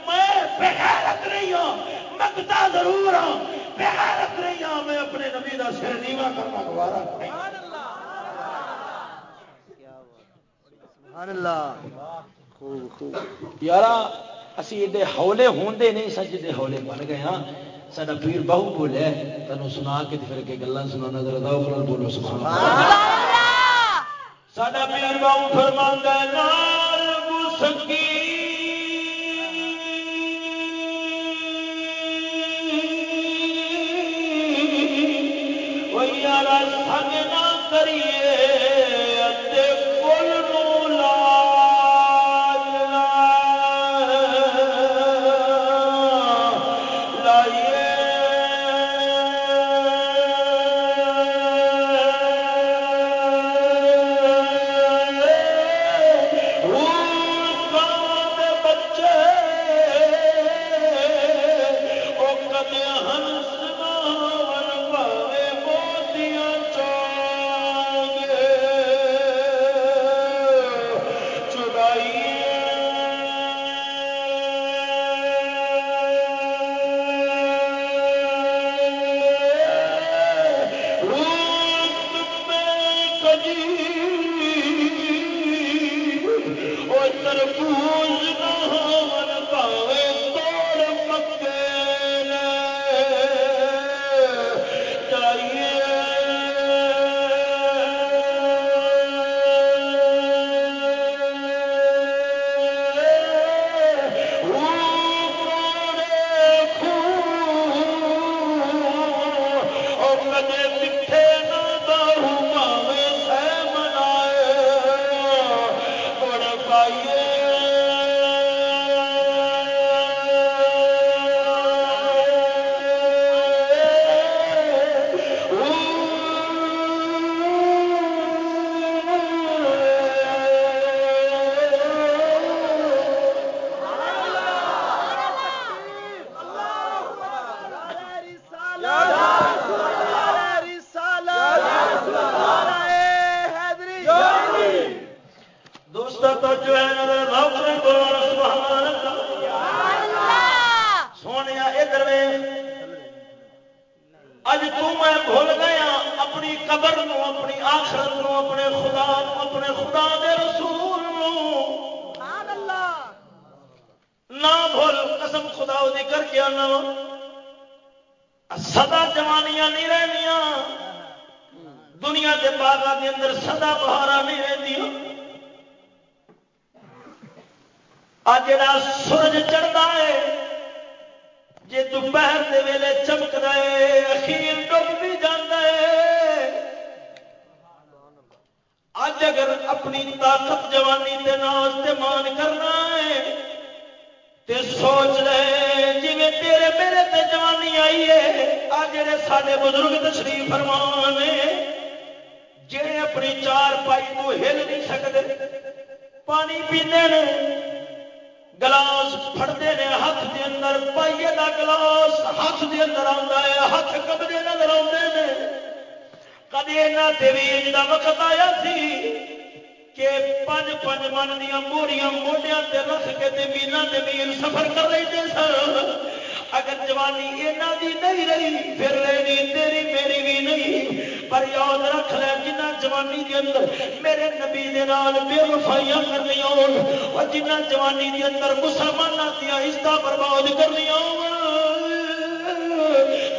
میں بغیرت نہیں ہوں منگتا ضرور ہوں بغیرت نہیں ہوں میں اپنے نبی دا سر نیوا کرنا گوارا یار اسی ایڈے ہولے ہوندے نہیں سج دے ہولے بن گئے ہاں۔ سڈا پیر بہو بولے تینوں سنا کے پھر کے گلا سنا ذرا بولو سبحان اللہ۔ ساڈا پیر باؤ فرماندہ نال گسکی سنگ آئی ہے، آ جڑے سارے بزرگ تشریف فرمان جڑے اپنی چار پائی تو ہل نہیں سکتے پانی پیتے ہیں گلاس پڑتے ہیں ہاتھ کے اندر پائیے کا گلاس، ہاتھ کے اندر آتا ہے، ہاتھ کبڑے نظر آتے ہیں کدی یہاں بھی کا وقت آیا سی کہ پانچ پانچ من دیا موریاں موڈیا رکھ کے میلوں کے میل سفر کر رہے سن۔ اگر جوانی یہاں دی نہیں رہی، پھر رہی تیری، میری بھی نہیں۔ پر یاد رکھ لے جنہ جوانی کے اندر میرے نبی دے نال بے وفائیاں کرنی ہو جنہ جوانی کے اندر مسلمانوں دیا عزت برباد کرنی ہو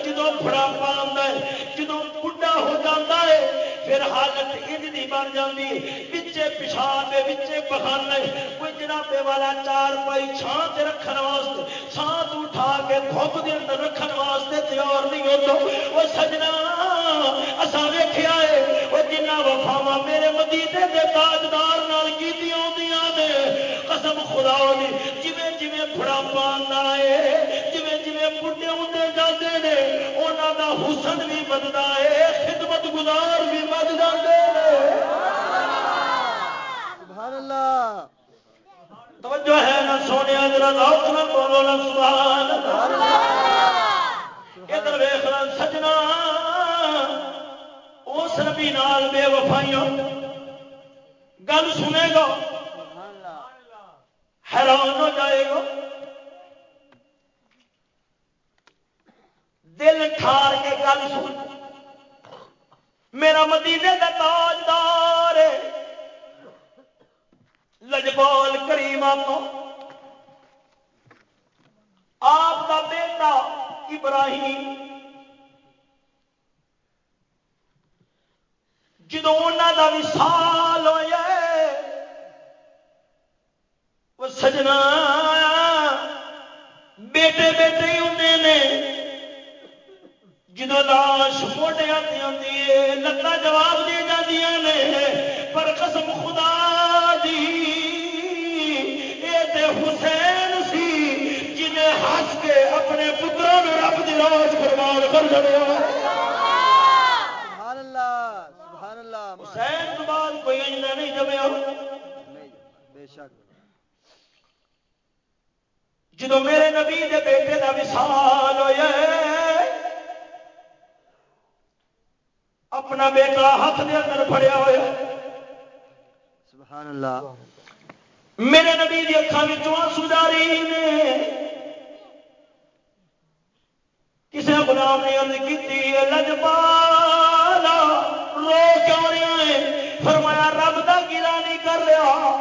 جدو بڑھاپا آتا ہے جدو بڑھا ہو جاتا ہے پھر حالت انجنی بن جاتی ہے۔ بچے پیشاب بچے بخانے۔ کوئی جنابے والا چار پائی چھان سے رکھنے واسطے سانت اٹھا کے دھوپ کے اندر رکھنے واسطے تیار نہیں ہوتا۔ وہ سجنا اصا ویخیا ہے وہ جنہ وفاوا میرے مدینے کے تاجدار کی نے، قسم خدا دی جی جی بڑھاپا آتا ہے جی بڑھے ہوتے جاتے ہیں انہوں کا حسن بھی بدتا ہے خدمت گزار بھی بد جاتے توجہ ہے نا سونے لوک نہ بولو نا سبحان ادھر ویخنا سجنا۔ اس نبی نال بے وفائیوں گل سنے گا۔ حیران ہو جائے گا۔ دل ٹھار کے گل سن۔ میرا مدینے کا تاجدار لجبال کریم تو آپ کا بیٹا ابراہیم۔ جدو کا وسال ہوا وہ سجنا بیٹے بیٹے ہی ہوں نے۔ جدو لاش موٹے آتی ہے لتا جواب دی جاتی نے پر قسم خدا دی اے حسین سی جنہیں ہس کے اپنے پتروں نے رب دی راج برباد کر چڑیا حسین تو بعد کوئی ایسا نہیں جمیا بے شک۔ جدو میرے نبی دے بیٹے کا وسال ہوا اپنا بیٹا ہاتھ دے اندر پڑیا ہوا سبحان اللہ۔ میرے نبی دی اکھان آنسو جاری نے۔ کسی غلام نے ارد کی لجپالا رو کیوں ہے فرمایا رب دا گلا نہیں کر رہا۔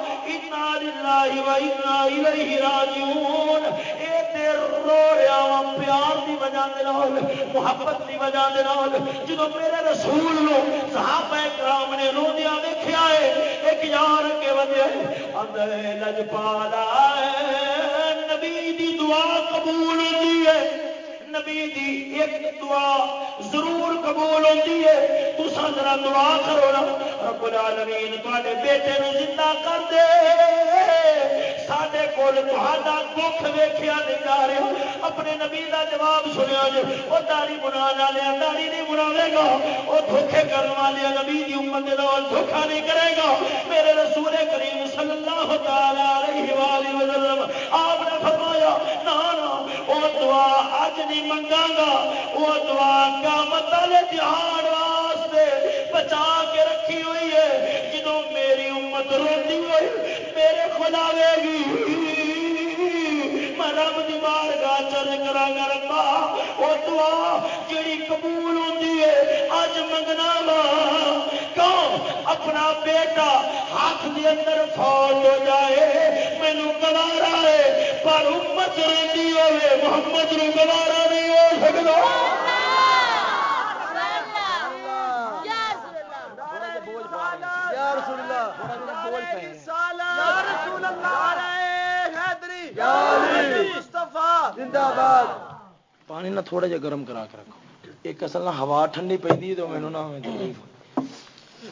پیار کی وجہ دے نال، محبت کی وجہ دے نال۔ جب میرے رسول نو صحابہ کرام نے روزیا دیکھا ہے، ایک یار کے وجہ اندر لج لجپالا نبی دی دعا قبول ہوتی ہے۔ نبی دی ایک دعا ضرور قبول ہوتی ہے۔ تو ذرا دعا کرو نا۔ رب العالمین تے بیٹے نو زندہ کر دے۔ سڈے کول تا دکھ ویخیا نہیں جا رہا اپنے نبی کا جواب سنیا جی وہ داڑی بنا لیا داڑی نہیں بناوے گا۔ وہ دھوکھے کرنے والے نبی کی امت دھوکھا نہیں کرے گا۔ میرے رسول کریم صلی اللہ تعالی علیہ وآلہ وسلم، آپ نے فرمایا نہ وہ دعا اج نہیں منگا گا۔ وہ دعا قیامت والے جہان واسطے بچا کے رکھی ہوئی ہے گی میں رب کی مار گا چل کرا ربا، وہ دعا جی قبول ہوتی ہے اج منگنا وا۔ کیوں؟ اپنا بیٹا ہاتھ کے اندر فوج ہو جائے مینو گوارا ہے، پر امت رہی ہوے محمد نو گوارا نہیں ہو سکتا پانی نہ تھوڑا جا گرم کرا کے رکھو۔ ایک اصل نہ ہوا ٹھنڈی پی تو مینو نہ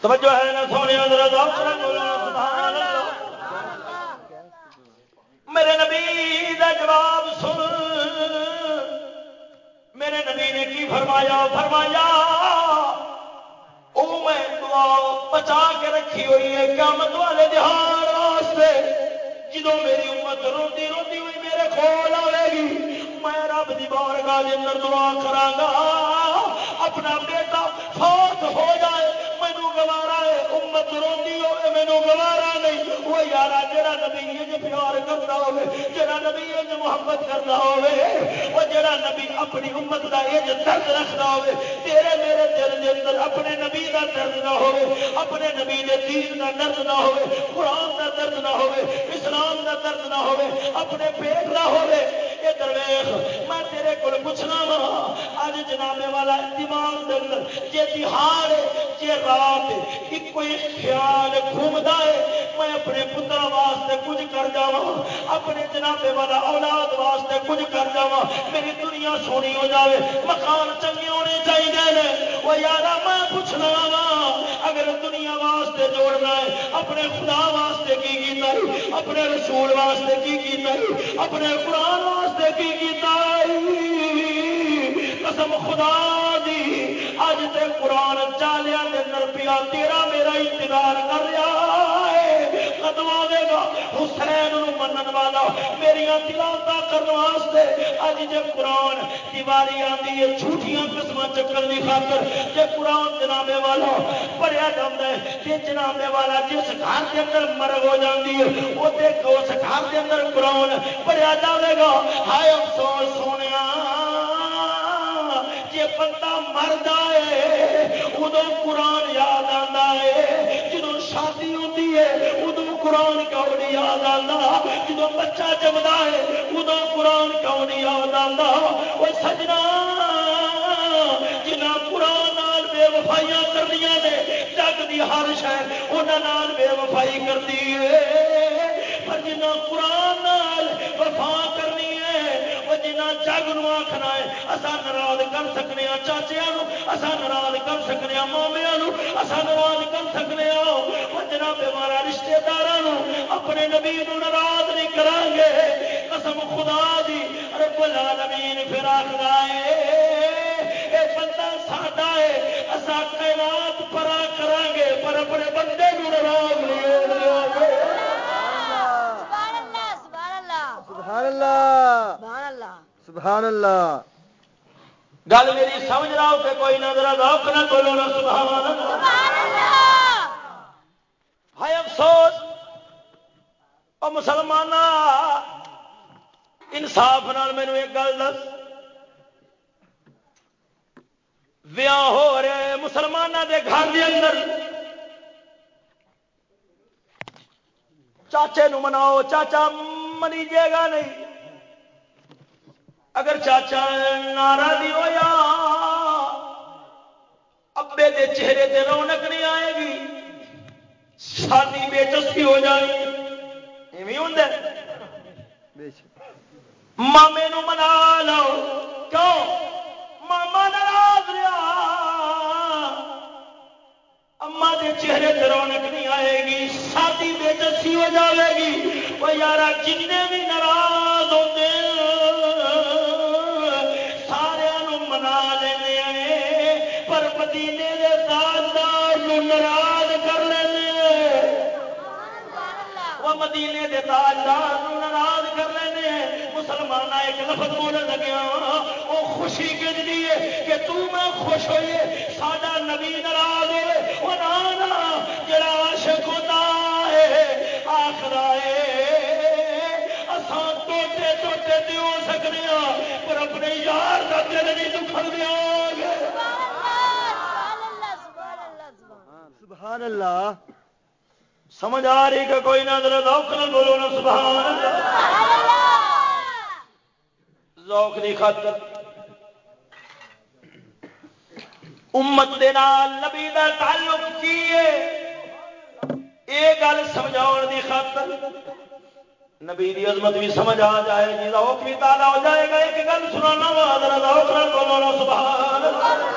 توجہ ہے نا سونے میرے نبی دا جواب سن۔ میرے نبی نے کی فرمایا؟ فرمایا او میں دعا بچا کے رکھی ہوئی ہے قیامت والے دہار واسطے۔ جدو میری امت روتی روتی ہوئی میرے کول آئے گی۔ رب دی بارگاہ دے اندر دعا کراں گا اپنا بیٹا فوت ہو جائے، مینو گوارا ہے، امت روندی ہوے مینو گوارا نہیں۔ وہ یار جڑا نبی جو پیار کرتا ہوے جڑا نبی جو محبت کرتا ہوے وہ جڑا نبی اپنی امت دا اج درد رکھدا ہوے تیرے میرے دل دے اندر اپنے نبی دا درد نہ ہوے اپنے نبی دے دین دا درد نہ ہوے قرآن دا درد نہ ہوے اسلام دا درد نہ ہوے اپنے پیٹ دا ہوے اے درویش، میں تیرے کو پوچھنا وا اج جنابے والا دماغ دے اندر جے تہاڑ جے رات ایک کوئی خیال گھومدا ہے، میں اپنے پتر واسطے کچھ کر جاواں اپنے جنابے والا اولاد واسطے کچھ کر جاواں میری دنیا سونی ہو جاوے، مکان چنگے ہونے چاہیے وہ یار میں پوچھنا وا اگر دنیا واسطے جوڑنا ہے، اپنے خدا واسطے کی کیتا ہے؟ اپنے رسول واسطے کی کیتا ہے؟ اپنے قرآن واسطے کی کیتا ہے؟ قسم خدا دی، اج تے قرآن چالیا دن اندر پیا تیرا میرا انتظار کر رہا ہے کدو آئے گا حسین منن والا میری تلاوت کرنے واسطے اج جے قرآن دیواری آتی ہے جھوٹیاں قسم چکر کی خاطر جے قرآن جنابے والا پڑھیا جاتا ہے جی جنابے والا جس گھر کے اندر مرگ ہو جاتی ہے وہ اس گھر کے اندر قرآن پڑھیا جائے گا۔ ہائے افسوس سونے جی بندہ مر جائے ادو قرآن یاد آتا ہے، جدو شادی ہوتی ہے، ادو آتا جدو بچہ جمدا ہے ادو قرآن کیوں نہیں یاد آتا وہ سجنا جنا قرآن بے وفائیاں کرنی نے، جگ کی ہر شہر انہوں بے وفائی کرتی ہے۔ پر جنا قرآن وفا کرنی ہے جنا جگ نو آخنا ہے اصا ناراض کر سکنے ہاں چاچیا اصا ناراض کر سکنے ہاں مامیا اصا ناراض کر سکنے ہاں جناب مارا رشتے دار اپنے نبی ناراض نہیں کران گے قسم خدا دی رب العالمین پھر آخر ہے بندہ ساڈا ہے اصا کائنات پرا گے پر اپنے بندے ناراض نہیں ہو سبحان اللہ سبحان اللہ۔ گل میری سمجھ رہا ہو کہ کوئی نظر روک نہ بولو نا سبحان ہائے افسوس! اور مسلمان انصاف نال مینو ایک گل دس۔ ویا ہو رہے مسلمانوں کے گھر کے اندر۔ چاچے نو مناؤ، چاچا منیجے گا نہیں۔ اگر چاچا ناراضی ہوا ابے دے چہرے تے رونق نہیں آئے گی۔ شادی بے چستی ہو جانی ہوں مامے نو منا لو۔ کیوں؟ ماما ناراض رہا۔ اما دے چہرے تے رونق نہیں آئے گی شادی بے چسی ہو جائے گی۔ وہ یار جن بھی ناراض ہوتے ناراض کر لینے ہیں۔ مسلمان ایک لفظ بولنے لگیا ہاں، وہ خوشی کہ تو میں خوش ہوئیے ساڈا نبی ناراض ہوئے جڑا عاشق ہوتا ہے آخر اسان ٹوٹے ٹوٹے دے ہو سکتے ہاں، پر اپنے یار کا دل نہیں دکھن دیا۔ سبحان اللہ سمجھ آ رہی کہ کوئی نہ ذرا ذوق نہ بولو نا، سبحان اللہ۔ ذوق دی خاطر۔ امت دے نال نبی دا تعلق کی ہے؟ یہ گل سمجھاؤ دی خاطر۔ نبی دی عظمت بھی سمجھ آ جائے گی، ذوق بھی تالا ہو جائے گا۔ ایک گل سنانا وا، ذرا ذوق نہ بولو نا، سبحان اللہ۔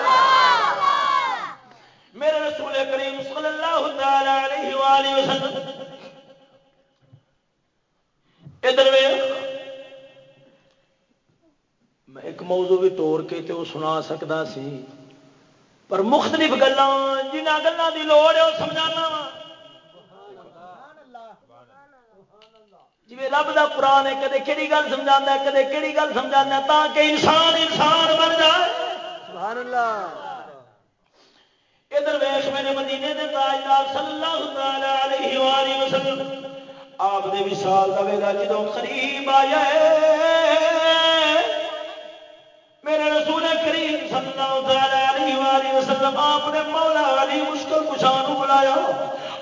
میرے رسول کریم صلی اللہ تعالی علیہ وآلہ وسلم۔ ادھر میں ایک موضوع بھی توڑ کے تے وہ سنا سکتا سی۔ پر مختلف گلان جنہ گلوں کی لوڑ ہے، وہ سمجھانا وا۔ جی رب دا قرآن ہے، کدے کہڑی گل سمجھا کدے کہڑی گل سمجھا تاکہ انسان انسان بن جائے۔ سبحان اللہ۔ ادھر ویش میرے مدینے دے تاجدار صلی اللہ تعالی علیہ وآلہ وسلم۔ آپ دے وصال دا ویلا جدو قریب آیا ہے۔ میرے رسول کریم صلی اللہ تعالی علیہ وآلہ وسلم، آپ نے مولا علی مشکل کشان بلایا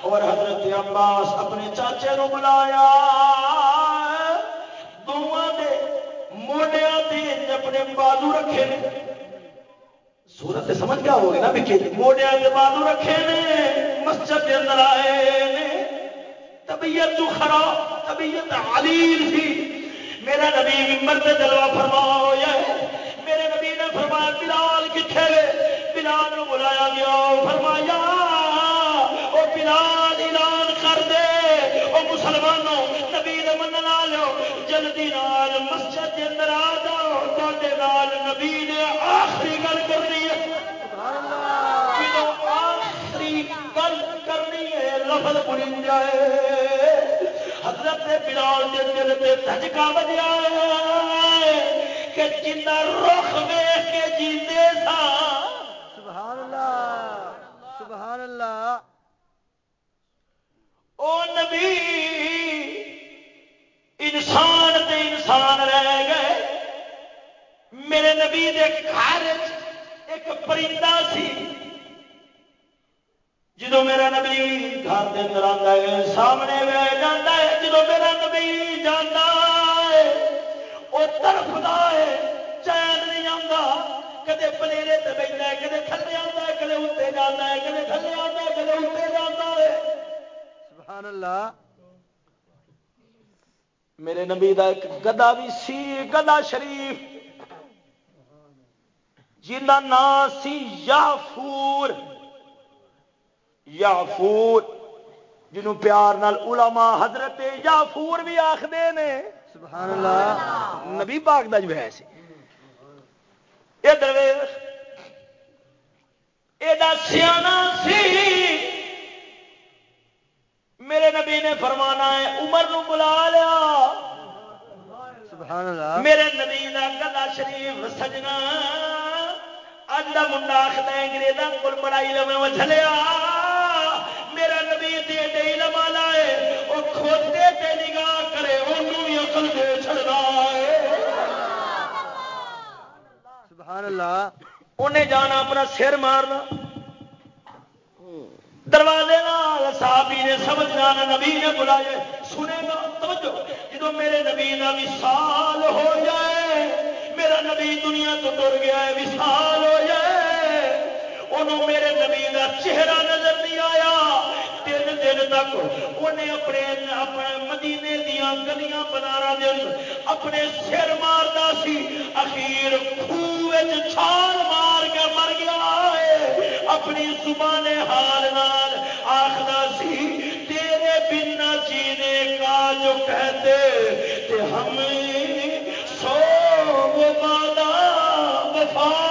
اور حضرت عباس اپنے چاچے نو بلایا۔ دونوں دے موڈیا اپنے بازو رکھے سورت سمجھ گیا ہوگی نا بھی موڈیا کے بازو رکھے نے، مسجد کے اندر آئے نے۔ طبیعت جو خراب، طبیعت علیل تھی میرا نبی ممبر سے جلوہ فرما ہو جائے میرے نبی نے فرمایا، بلال کتنے گئے بلال نو بلایا گیا۔ فرمایا وہ بلال اعلان کر دے۔ وہ مسلمانوں، نبی نے من لا لو جلدی نال مسجد کے اندر آ جاؤ نال نبی نے آخری گل کرنی ہے. جدو آخری گل کرنی ہے، لفظ بڑی جائے. حضرت بلال کے دل پہ دھجکا بجیا کہ جنا رخ ویخ کے جیتے تھا سبحان اللہ سبحان اللہ. او نبی، انسان تے انسان رہ گئے. میرے نبی دے گھر ایک پرندہ سی۔ جدو میرا نبی گھر کے اندر آتا ہے سامنے جاتا ہے جدو میرا نبی جانا ہے وہ تڑفتا ہے چین نہیں آتا کدے پلیرے سے بہتا ہے کدے تھلے آتا ہے کدے اتنے جانا ہے کدے تھلے آتا ہے کدے اتنے جانا ہے۔ سبحان اللہ۔ میرے نبی دا ایک گدا بھی سی گدا شریف۔ جنہ نام سی یافور یافور جنوں پیار نال علماء حضرت یافور بھی آخر نے سبحان اللہ نبی پاک دا جو ہے سی۔ ادھر یہ سیاح سی۔ میرے نبی نے فرمانا ہے عمر نو بلا لیا۔ سبحان اللہ۔ میرے نبی کا گلا شریف سجنا۔ اج منڈا آخر انگریزوں کو پڑھائی لو وہ چلیا میرا نبی دے دے علم والا ہے وہ کھوتے تے نگاہ کرے انہوں بھی اقل دے چڑھنا ہے۔ سبحان اللہ انہیں جانا اپنا سر مارنا۔ دروازے نال صحابی نے سمجھ جانا نبی نے بلائے سنے گا توجہ جدو میرے نبی کا وصال ہو جائے میرا نبی دنیا تو ٹر گیا ہے وصال ہو جائے۔ انہوں میرے نبی کا چہرہ نظر نہیں آیا۔ تین دن تک انہیں اپنے اپنے مدینے دیا گلیاں بازار دن اپنے سر مارتا سی۔ اخیر خوہ چھال مار کے مر گیا ہے۔ اپنی زبان حال نال آخر سی، تیرے بنا جینے کا جو کہتے کہ ہم وہ وعدہ وفا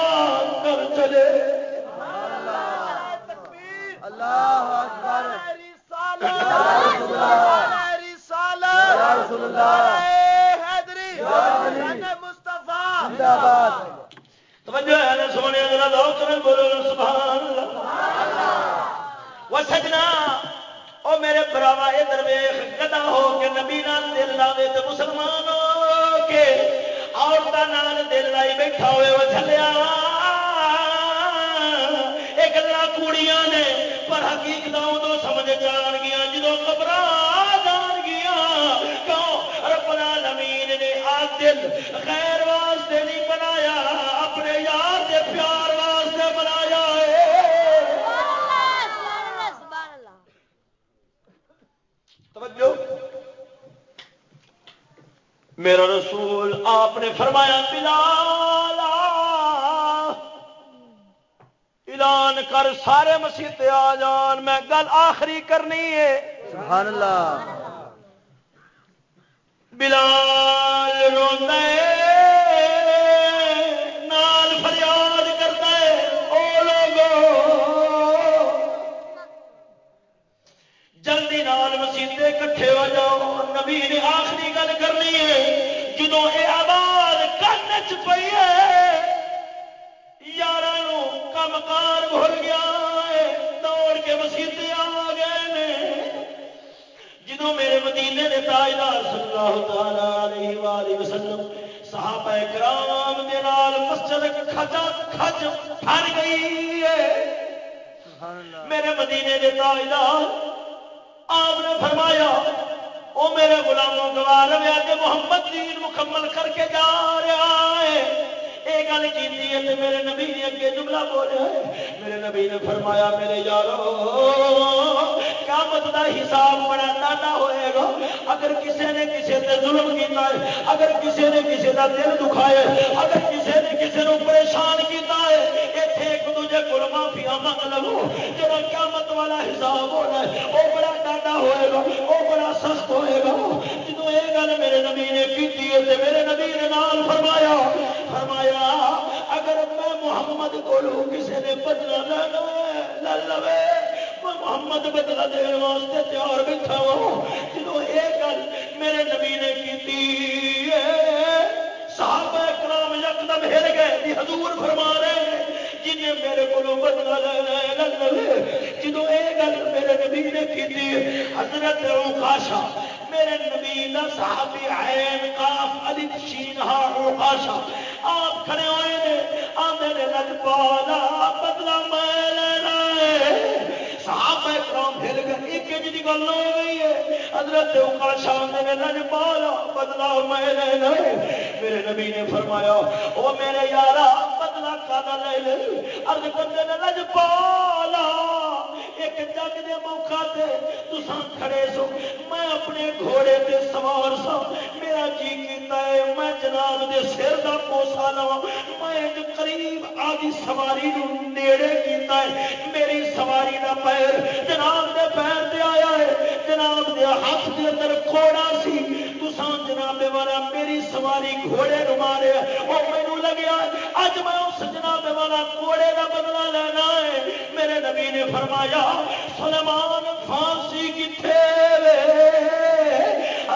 سارے مسیح آ جان میں گل آخری کرنی ہے۔ سبحان اللہ۔ قریب آدھی سواری نیڑے کیتا ہے۔ میری سواری دا پیر جناب دے پیر تے آیا ہے۔ جناب دے ہاتھ دے اندر کھوڑا سی۔ تساں جناب والا میری سواری گھوڑے نو مارے۔ او مینوں لگیا اج میں اس جناب والا گھوڑے دا بدلہ لینا ہے۔ میرے نبی نے فرمایا سلمان فارسی کتنے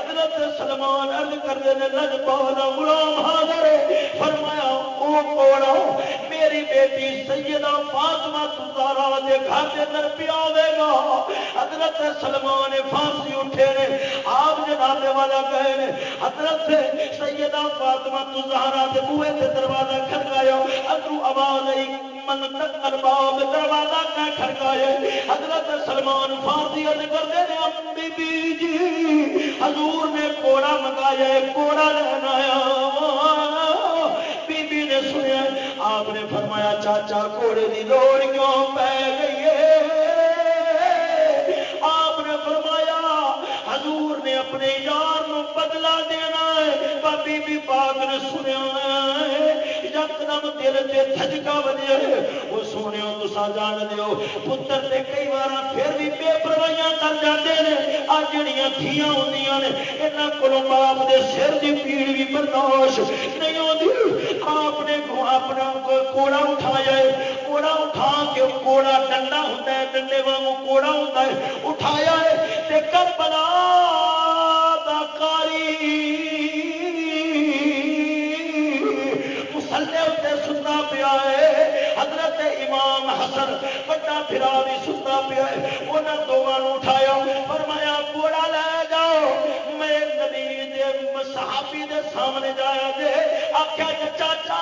حضرت سلمان ارد کرتے ہیں، لج پالا غلام حاضر فرمایا، او کوڑا، میری بیٹی سیدہ فاطمہ تزارا دے گھر دے اندر پیاوے گا۔ حضرت سلمان فارسی اٹھے نے، آپ جناب والا گئے نے۔ حضرت سیدہ فاطمہ تزارا دے بوئے تے دروازہ کھڑکایا۔ اندرو آواز آئی من تک الباب، دروازہ کا کھڑکایا حضرت سلمان فارسی ارد کرتے ہیں بی بی جی حضور نے کوڑا منگایا کوڑا لینا آیا بی بی نے سنیا، آپ نے فرمایا، چاچا کوڑے کی لوڑ کیوں پی گئی ہے؟ آپ نے فرمایا، حضور نے اپنے یار بدلا دینا ہے۔ بی بی پاک نے سنیا یکدم دل سے دھجکا بجے وہ سونے تسا جان دیو پتر تے کئی بار پھر بھی بے پروائیاں کر جاتے ہیں آ جڑیاں دھیاں ہوندیاں نے یہاں کو باپ دے سر دی پیڑ بھی برداشت نہیں ہوتی آپ نے اپنا کوڑا اٹھایا ہے کوڑا اٹھا کے کوڑا ڈنڈا ہوتا ہے ڈنڈے واگوں کوڑا ہوتا ہے اٹھایا ہے تے کربلا دونوں اٹھایا فرمایا کوڑا لے جاؤ میں نبی دے صحابی دے سامنے جایا جے آخیا جی چاچا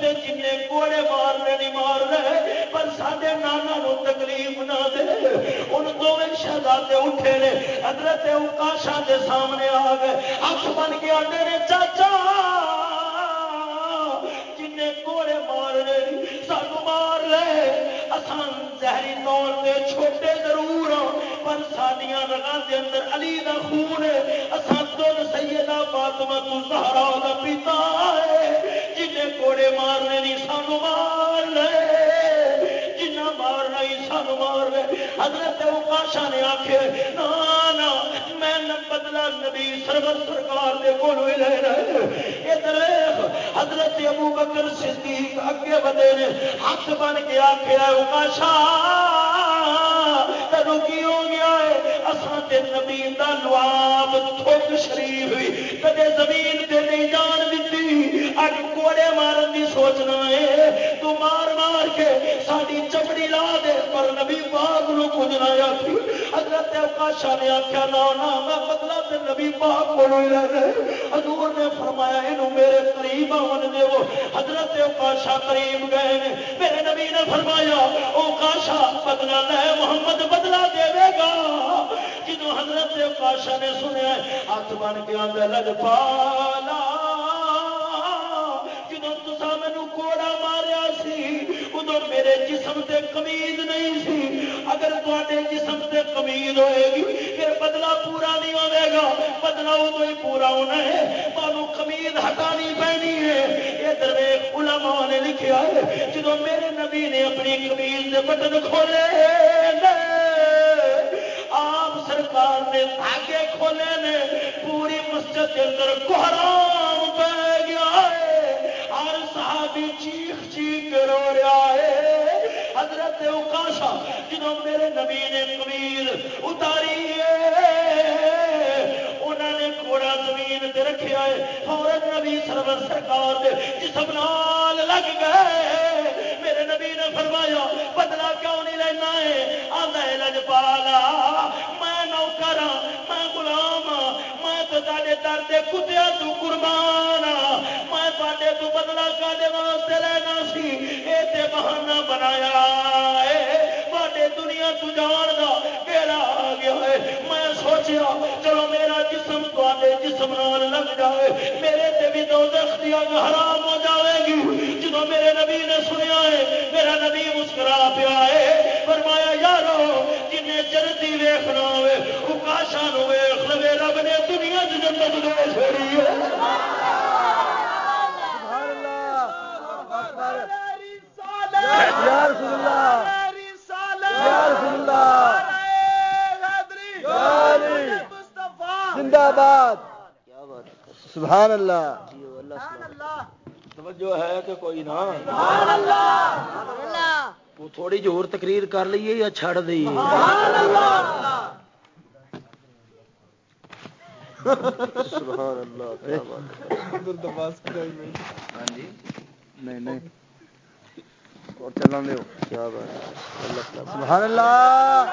تے جن کوڑے مارنے نہیں مار رہے پر سارے نانا نو تکلیف نہ دے ان دونوں شہزادے اٹھے نے حضرت اوکاشا دے سامنے آ گئے ہاتھ بن کے آتے نے چاچا جن کوڑے مار رہے سانو مار لے اسان زہری طور پہ چھوٹے ضرور ہوں پر سڈیا رگا دے اندر علی دا خون ہے۔ اسان دل سیدہ فاطمہ تو زہرا دا پیتا ہے، جنہیں کوڑے مارنے نہیں سانو مار لے جنا مارنا ہی سانو مار لے حضرت اوکاشا نے آخر نا نا بدلا نبی سرور سرکار دے کو لے رہے ادھر حضرت ابو بکر صدیق اگے بدے نے۔ ہاتھ بن کے آخیا اوکاشا تینوں کی ہو گیا ہے؟ اساں تے نبی دا لواب تھوک شریف کدے زمین تے نہیں جان دیتی اج کوڑے مارن دی سوچنا ہے مار مار کے ساری چمڑی لا دے، پر نبی پاک نو کچھ نہ آخی حضرت اوکاشا نے آخیا نا نا، میں بدلا تے نبی پاک کو لے رہے حضور نے فرمایا یہ میرے قریب آن دے وہ حضرت اوکاشا قریب گئے نے۔ میرے نبی نے فرمایا اوکاشا بدلا لے، محمد بدلا دے گا۔ جدو حضرت اوکاشا نے سنیا، ہاتھ بن کے آدھا لج پالا جسم تے کمید نہیں سی۔ اگر تے جسم تے کمید ہوئے گی، پھر بدلا پورا نہیں ہوے گا۔ بدلا ادو ہی پورا ہونا ہے۔ تمہوں کمید ہٹانی پینی ہے۔ یہ درویش علماء نے لکھا ہے جدو میرے نبی نے اپنی کمید کے بٹن کھولے آپ سرکار نے دھاگے کھولے نے، پوری مسجد کے اندر کوحرام پہ گیا ہے۔ ہر صحابی چیخ چیخ رو رہا ہے۔ حضرت اوکاشا جنہوں میرے نبی نے کمیل اتاری ہے، انہوں نے گھوڑا زمین تے رکھا ہے فورن نبی سرور سرکار دے جسم نال لگ گئے۔ میرے نبی نے فرمایا بدلا کیوں نہیں لینا ہے؟ آدھا لج پالا، میں نوکر ہاں تو تے درد کتیا تو قربان میں تے تو بدلا کھے واسطے لینا سی۔ یہ بہانا بنایا تے دنیا تو جان دا کہڑا آ گیا ہے میں سوچیا، چلو میرا جسم تے جسم نال لگ جائے میرے تے بھی دو دختی حرام ہو جائے گی۔ جدو میرے نبی نے سنیا ہے میرا نبی مسکرا پیا ہے فرمایا، یارو جن جنتی ویخنا ہوے وہ کاشا ویخ جنت دے چھوڑی ہے زندہ باد سبحان اللہ۔ توجہ ہے کہ کوئی نہ وہ تھوڑی جو اور تقریر کر لیے یا چھڑ دی؟ سبحان اللہ ہاں جی۔ نہیں نہیں۔ اور چلنا دو کیا بات سبحان اللہ۔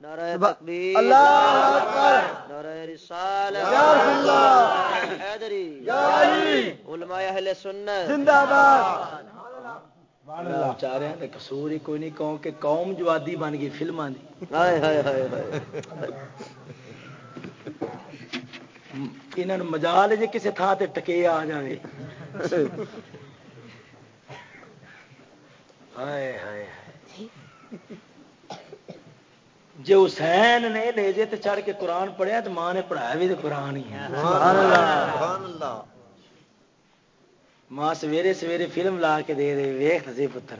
نعرہ تکبیر۔ اللہ اکبر۔ نعرہ رسالت۔ یا رسول اللہ۔ نعرہ حیدری۔ یا علی علماء اہل سنت۔ زندہ باد چاہ رہے ہیں قصور ہی کوئی نہیں کہوں کہ قوم جوادی بن گئی فلموں کی ہائے ہائے ہائے ہائے۔ یہاں مجال جی کسی تھان سے ٹکے آ جائے ہائے ہائے جی حسین نے نیجے تے چڑھ کے قرآن پڑھیا تو ماں نے پڑھایا بھی تو قرآن ہی ہے۔ ماں سویرے سویرے فلم لا کے دے دے ویخ سی پتر۔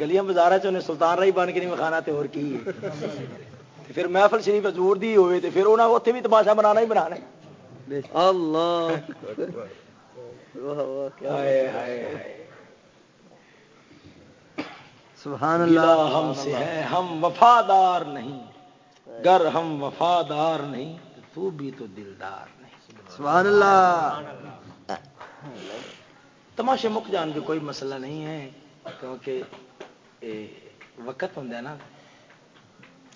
گلیاں بازار چ سلطان رائی بن کے نہیں مکھانا تو اور کی ہے؟ تے پھر محفل شریف حضور دی ہوئے تے پھر انہاں اتنے بھی تماشا بنانا ہی بنانا ہے اللہ واہ واہ کیا سبحان اللہ ہم سے ہے ہم وفادار نہیں گر ہم وفادار نہیں تو بھی تو دلدار نہیں سبحان اللہ تماشے مک جان کے کوئی مسئلہ نہیں ہے کیونکہ وقت ہوں نا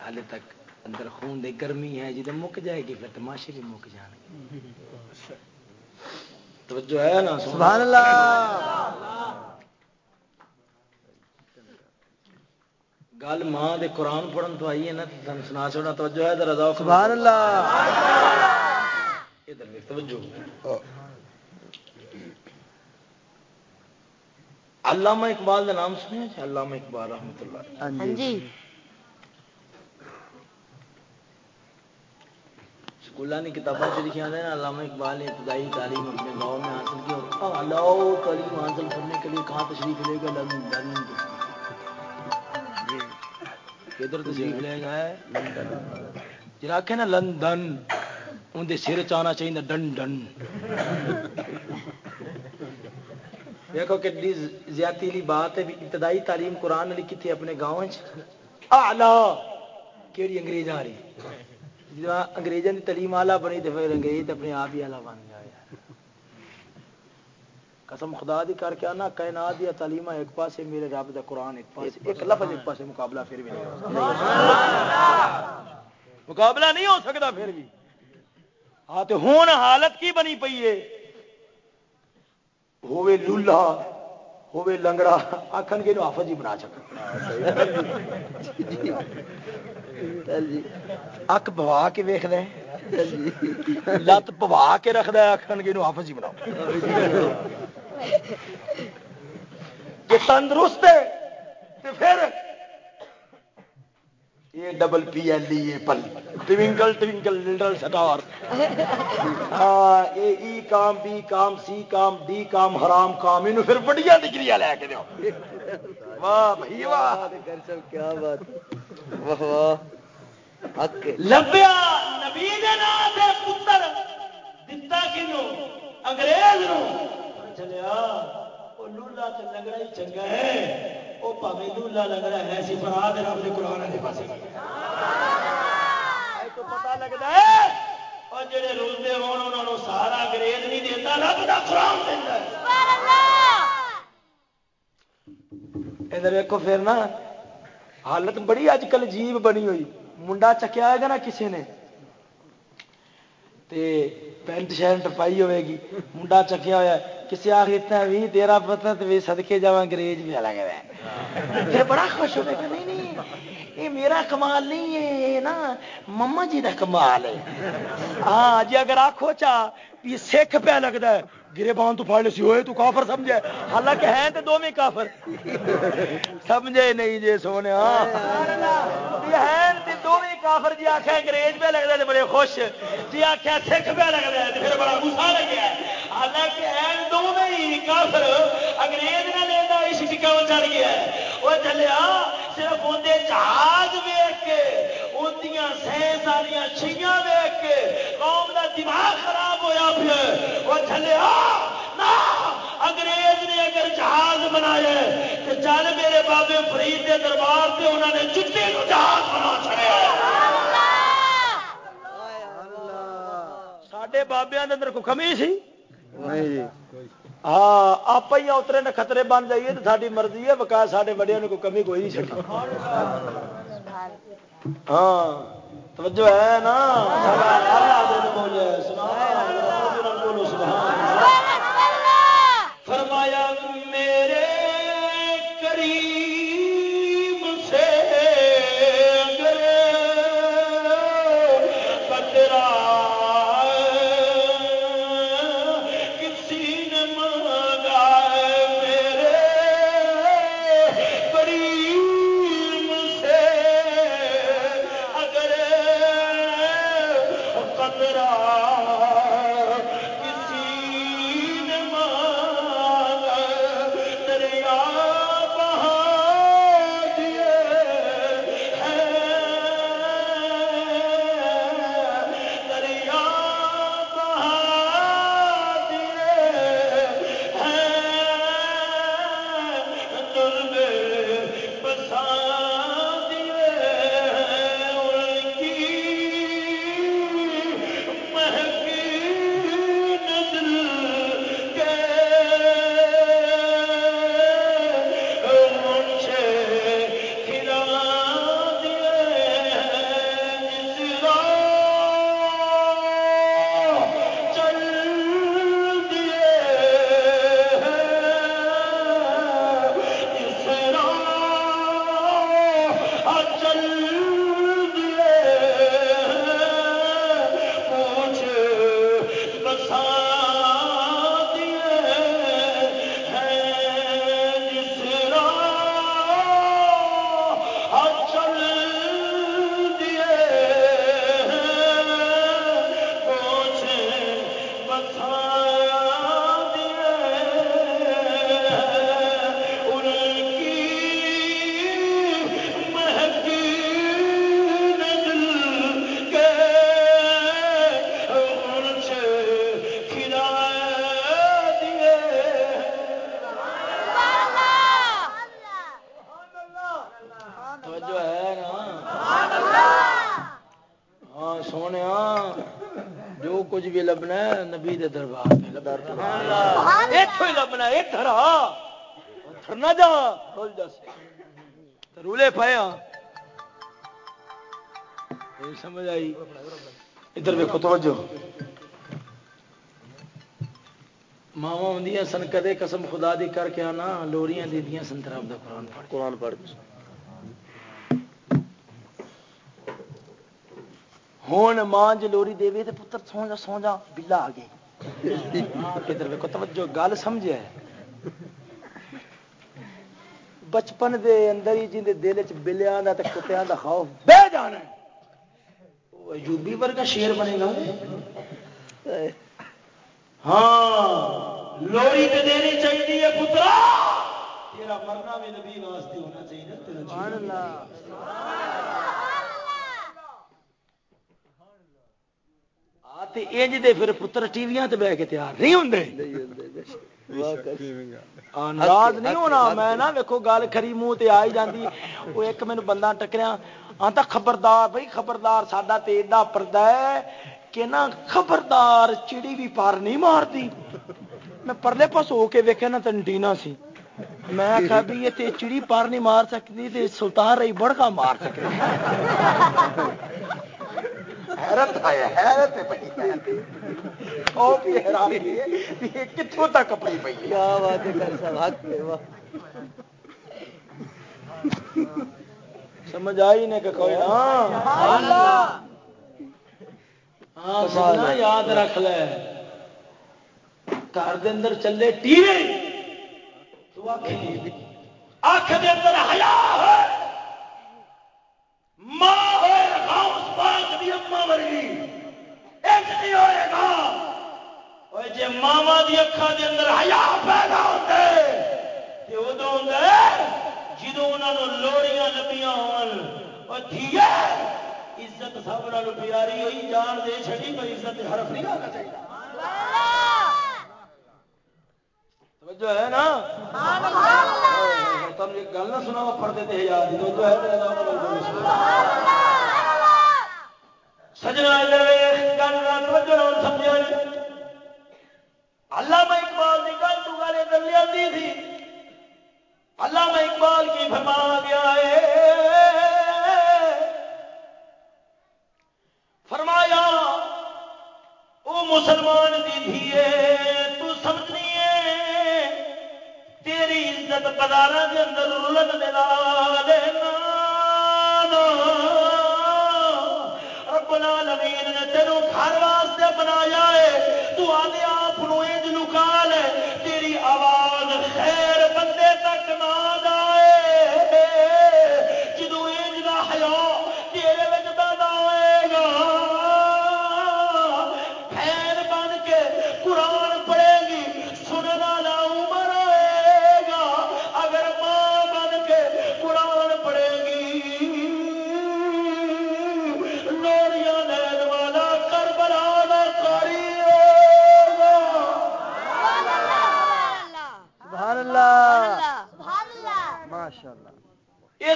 حال تک اندر خون دے گرمی ہے جی مک جائے گی پھر تماشے بھی مک جان گے۔ توجہ ہے نا؟ سبحان اللہ۔ گل ماں دے قرآن پڑھن تو آئی ہے نا تم سنا چھوڑا توجہ ہے ذرا ذوق سبحان اللہ۔ ادھر دیکھ توجہ۔ علامہ اقبال کا نام سنیا جی؟ علامہ اقبال رحمت اللہ ہاں جی۔ سکولوں کی کتابوں سے لکھے آتے ہیں علامہ اقبال نے ابتدائی تعلیم اپنے گاؤں میں حاصل کی اور اعلیٰ تعلیم حاصل کرنے کے لیے کہاں تشریف لے گا لندن کدھر جی۔ تشریف لے گا جرا کے نا لندن اندر سر چاہنا چاہیے ڈن ڈن۔ دیکھو کہ زیادتی لی بات ہے۔ بھی ابتدائی تعلیم قرآن علی کی تھی اپنے گاؤں آلہ کیڑی انگریز آ رہی۔ انگریزوں کی تعلیم آلہ بنی تو پھر انگریز اپنے آپ ہی آلہ بن گیا قسم خدا دی کر کے آنا کائنات دیا تعلیم ایک پاس میرے رب دا قرآن ایک پاس ایک لفظ ایک پاس مقابلہ پھر بھی نہیں ہو سکتا مقابلہ نہیں ہو سکتا پھر بھی ہاں تو ہوں حالت کی بنی پئی ہے ہوے لولا ہوے لنگڑا آخن کے حافظ ہی بنا اک پوا کے ویخ لت پوا کے رکھد آخن کے حافظ ہی بناؤ یہ تندرست ہے تو پھر یہ ڈبل پی ایل ای پل ٹوینکل ٹوینکل لٹل سٹار ہاں اے ای کام بی کام سی کام ڈی کام حرام کام یہ پھر بڑیا ڈگری لے کے دو واہ بھائی واہ کیا بات واہ واہ لبیا نبی دے نام دے پتر دتا کینو انگریز نو۔ چلیا وہ لولا تے لنگڑا ہی چنگا ہے۔ وہ پاوے لولا لنگڑا ہے سی فراد رب دے قرآن والے پاسے۔ تو پتہ لگدا ہے اور جڑے روزے ہون انہاں نو سارا انگریز نہیں دیندا رب دا دیندا ہے۔ ادھر ویکو پھر نا حالت بڑی اج کل عجیب بنی ہوئی۔ منڈا چکیا ہوئے گا نا کسی نے؟ تے پینٹ شرٹ پائی ہوئے گی۔ منڈا چکیا ہوا کسی آخر بھی تیرا پتا تو سدکے جا انگریز بھی الگ ہے پھر بڑا خوش ہوئے گا۔ نہیں نہیں، یہ میرا کمال نہیں ہے، یہ نا مما جی کا کمال ہے۔ ہاں جی اگر آخو چا سکھ پہ لگتا ہے۔ گرے بان تو پھاڑ سی ہوئے، تو کافر سمجھے۔ حالانکہ ہیں تو دو میں کافر۔ سمجھے نہیں جی سونے۔ ہاں۔ ہیں دو میں کافر جی آخیا انگریز پہ لگتا ہے بڑے خوش۔ جی آخیا سکھ پہ لگتا ہے پھر بڑا گسا لگیا۔ حالانکہ ہیں دو ہی کافر انگریز نہ لینا ٹکا چڑھ گیا وہ چلیا صرف اندر جہاز ویک کے اندیاں سائنس والی چھیاں ویک کے قوم کا دماغ خراب ہویا پھر۔ وہ چلیا انگریز نے اگر جہاز بنایا تو چل میرے بابے فرید کے دربار سے انہوں نے چٹے کو جہاز بنا چڑیا سڈے بابیا کے اندر کوئی کمی سی؟ ہاں آپ ہی اترے نے خطرے بن جائیے تو ساری مرضی ہے بکا سارے بڑے کوئی کمی کوئی نہیں چڑھتا ہاں توجہ ہے نا فرمایا توجہ۔ ماوا ہوں سن کدے قسم خدا دی کر کے آنا لوریاں دیدیاں سن طرف دا قرآن پڑھ۔ قرآن پڑھ۔ ہوں ماں جی لوری دے تو پتر سو جا سو جا بلا آ گئی۔ ادھر ویکو توجہ گل سمجھے۔ بچپن دے اندر ہی جن دل چ بلیاں دا تے کتیاں دا خوف۔ بہ جانا ایوبی ورگا شیر بنے گا ہاں لوری تے دینی چاہیے پترا! تیرا مرنا بھی نبی واسطے ہونا چاہیے انج دے پھر پتر ٹی وی بہ کے تیار۔ نہیں ہوں ناراض نہیں ہونا میں نہ ویکو گل کری منہ تے آئی جاندی۔ وہ ایک مینوں بندہ ٹکریا۔ آتا خبردار بھائی خبردار ساڈا تے ایڈا پردا ہے کہ نا خبردار چڑی بھی پار نہیں مارتی میں پرلے پاس ہو کے ویکیا نا تنٹینا سی۔ میں آخا بھی یہ چڑی پار نہیں مار سکتی تے سلطان رہی بڑکا مار سکتی حیرت حیرت کتوں تک پڑی پی کیا بات سمجھ آئی نے کہ کوئی ہاں یاد رکھ لے۔ گھر دے اندر چلے ٹی وی۔ دے اندر حیا ہے۔ ماں غوث پاک دی اما ورگی ایک نہیں ہوئے گا اوے جے ماما دی اکھاں دے اندر حیا پیدا ہوندے تے اودوں ہوندے جدوں انہاں نو لوڑیاں لبیاں ہون او دھیے عزت سب نال پیاری ہوئی جان دے چھڑی پر عزت حرف نہیں آنا چاہیے توجہ ہے نا تم ایک گل نہ سنا پڑھتے تھے یاد توجہ ہے توجہ سمجھا علامہ اقبال کی گل تو گل ادھر لیا تھی۔ علامہ اقبال کی فرما گیا ہے فرمایا وہ مسلمان دی دھیے تو سمجھنی ہے، تیری عزت بازار کے اندر رلن دلا دینا۔ رب العالمین نے تینوں گھر واسطے بنایا ہے۔ تو آدھے آپ لکا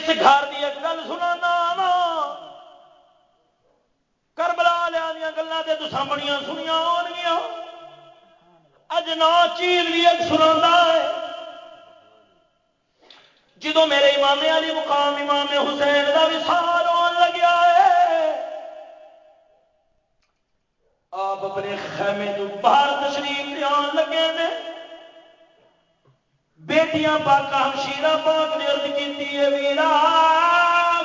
اس گھر کی ایک گل سنا کربلا لیا گلوں سے تو سامنیاں سنیا ہو گیا اج نا چیل بھی ایک سنا ہے۔ جدو میرے امام علی مقام، امام حسین کا وسال ہون لگیا ہے۔ آپ اپنے خیمے تو باہر تشریف لیا لگے نے۔ بیٹیاں پاک ہمشیرہ پاک نے ارد کی ویرا،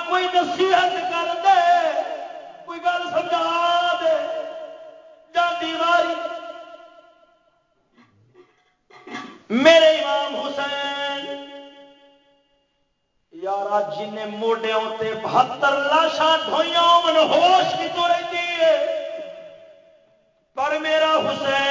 کوئی نصیحت کر دے، کوئی گل سمجھا دے۔ جاتی واری۔ میرے امام حسین یار جن موڈے بہتر لاشاں ڈھوئیاں من ہوش کی تو رہتی ہے۔ پر میرا حسین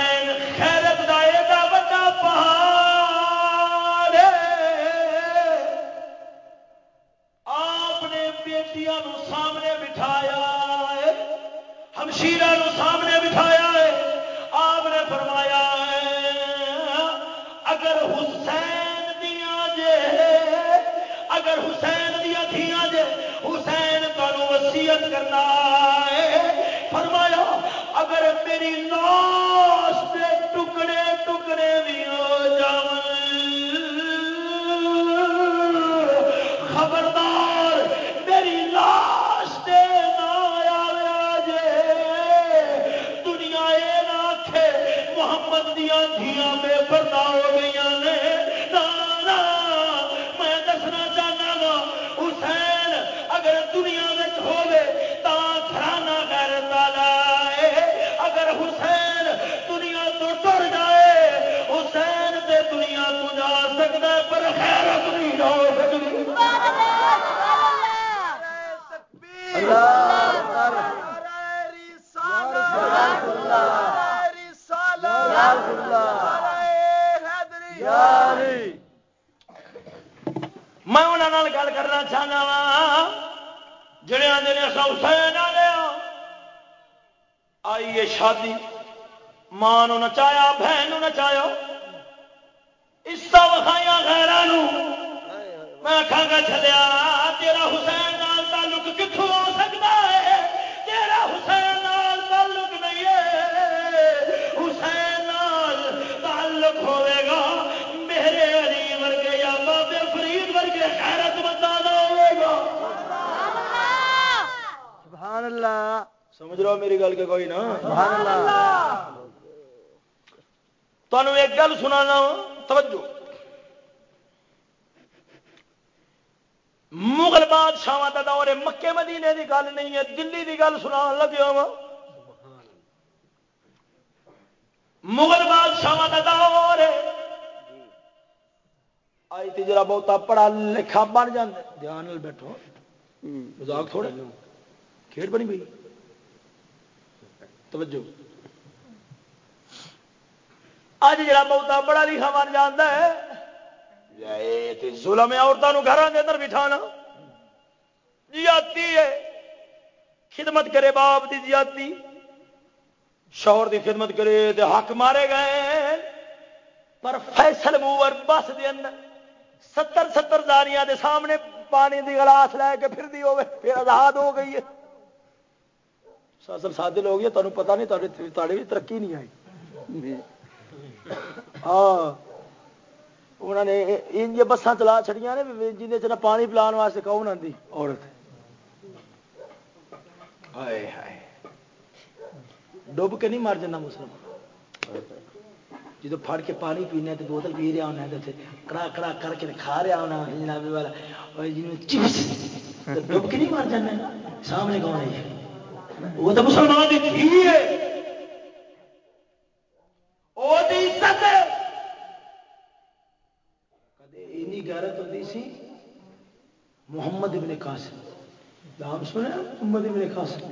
میں انہوں گل کرنا چاہنا وا جڑے آدھے حسین ہاں، آئیے شادی ماں گل نہیں ہے، دلی کی گل سنا لگے ہوا مغل بادشاہ کا دور آئی تھی جرا بہتا پڑھا لکھا بن جائے دھیان بیٹھو۔ مزاق تھوڑا کھیڈ بنی بھائی۔ توجہ۔ اج جا بہتا بڑا لکھا بن جانا ہے۔ ظلم عورتوں گھر کے اندر بٹھانا۔ جاتی ہے۔ خدمت کرے باپ کی جاتی شوہر دی خدمت کرے تے حق مارے گئے۔ پر فیصل موور بس دے اندر ستر ستر داریاں دے سامنے پانی دی گلاس لے کے پھر دی ہوئے پھر آزاد ہو گئی ہے۔ اصل سادے لوگ ہیں تمہیں پتا نہیں تاری بھی ترقی نہیں آئی۔ ہاں۔ انہوں نے ان بسان چلا چڑیا نے جن چ پانی پلان واسطے کون آتی عورت۔ ڈب کے نہیں مر جانا مسلم جب پھڑ کے پانی پینا تو بوتل پی رہا ہونا کڑا کڑا کر کے کھا رہا ہونا جناب جی والا۔ چپس ڈب کے نہیں مر جانا۔ سامنے کون ہے وہ تو مسلمان کی دھی ہے۔ وہ عزت۔ غیرت ہوتی سی؟ محمد ابن قاسم۔ نام سنیا؟ محمد ابن قاسم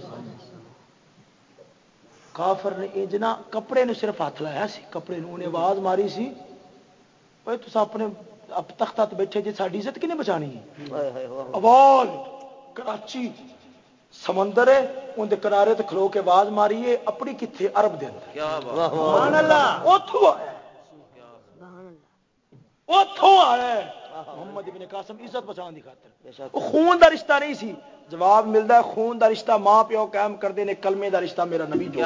کافر نے اجنا کپڑے نو صرف ہاتھ لایا سی کپڑے نو انہیں آواز ماری سی بھائی تو اپنے تخت بیٹھے جی ساری عزت کنے بچانی آواز کراچی سمندر ہے کنارے تے کھلو کے آواز ماری ہے اپنی کتنے ارب دے اندر۔ اتوں آیا محمد ابن قاسم عزت بچان کی خاطر۔ خون دا رشتہ نہیں سی۔ جواب ملتا ہے خون دا رشتہ ماں پیو قائم کرتے ہیں کلمے دا رشتہ میرا نبی جو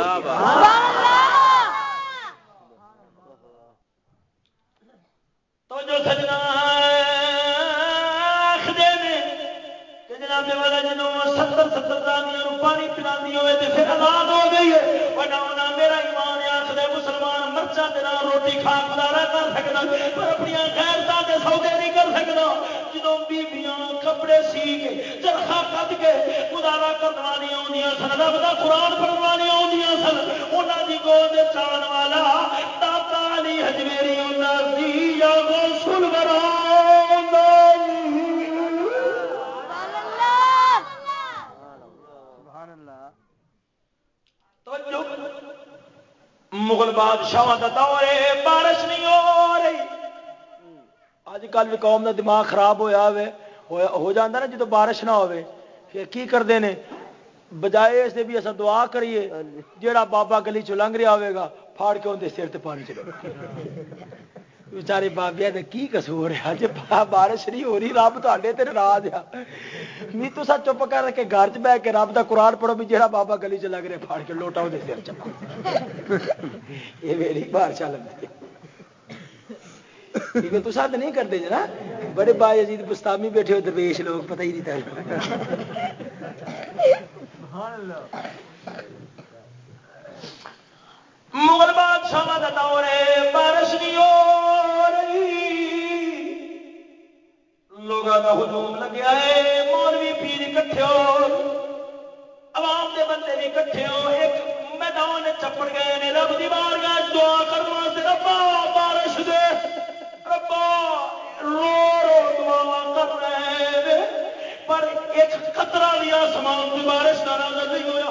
تو جو سجنا جناب والا جنوں ستر ستر دانیاں پانی پلا ہوئے تو پھر آزاد ہو گئی ہے۔ آخر مرچا دینا روٹی کھا گزارا کر سکتا پر اپنی خیرتا کے سودے نہیں کر سکتا جدو بیبیاں کپڑے سی کے چرخا کٹ کے گزارا کرنے آدی سن رب کا قرآن پڑھوانی آدی سن انہوں کی گود چان والا داتا علی ہجمیری انہوں یا سن کرو مغل بادشاہ کا دور ہے، بارش نہیں ہو رہی۔ اج کل بھی قوم کا دماغ خراب ہوا ہو جاتا نا جب بارش نہ ہوئے۔ پھر کی کرتے ہیں بجائے اس بھی اصل دعا کریے، جیڑا بابا گلی چ لنگ رہا ہوئے گا، پھاڑ کے اندر سر پانی چلے بچارے بابیا کی کسور ہے جی بارش نہیں ہو رہی رب تے ناراض آ می تو سا چپ کر کے گھر چ بہ کے رب کا قرآن پڑھو بھی جہاں بابا گلی چ لگ رہا پھاڑ کے لوٹا وہ سر چپا یہ میری بار چل ٹھیک تو سد نہیں کرتے جنا بڑے با جی بستامی بیٹھے ہو درویش لوگ پتہ ہی نہیں تھا مغل بادشاہ کا دور ہے، بارش نہیں ہو رہی۔ لوگوں کا ہجوم لگیا ہے، مولوی پیر کٹھے ہو۔ عوام دے بندے بھی کٹھے ہو۔ ایک میدان چپڑ گئے نے، رب دی بار گیا دعا کرنا سے ربا بارش دے، ربا رو رو دعا کر رہے پر ایک قطرہ بھی آسمان کی بارش کا نظر نہیں ہوا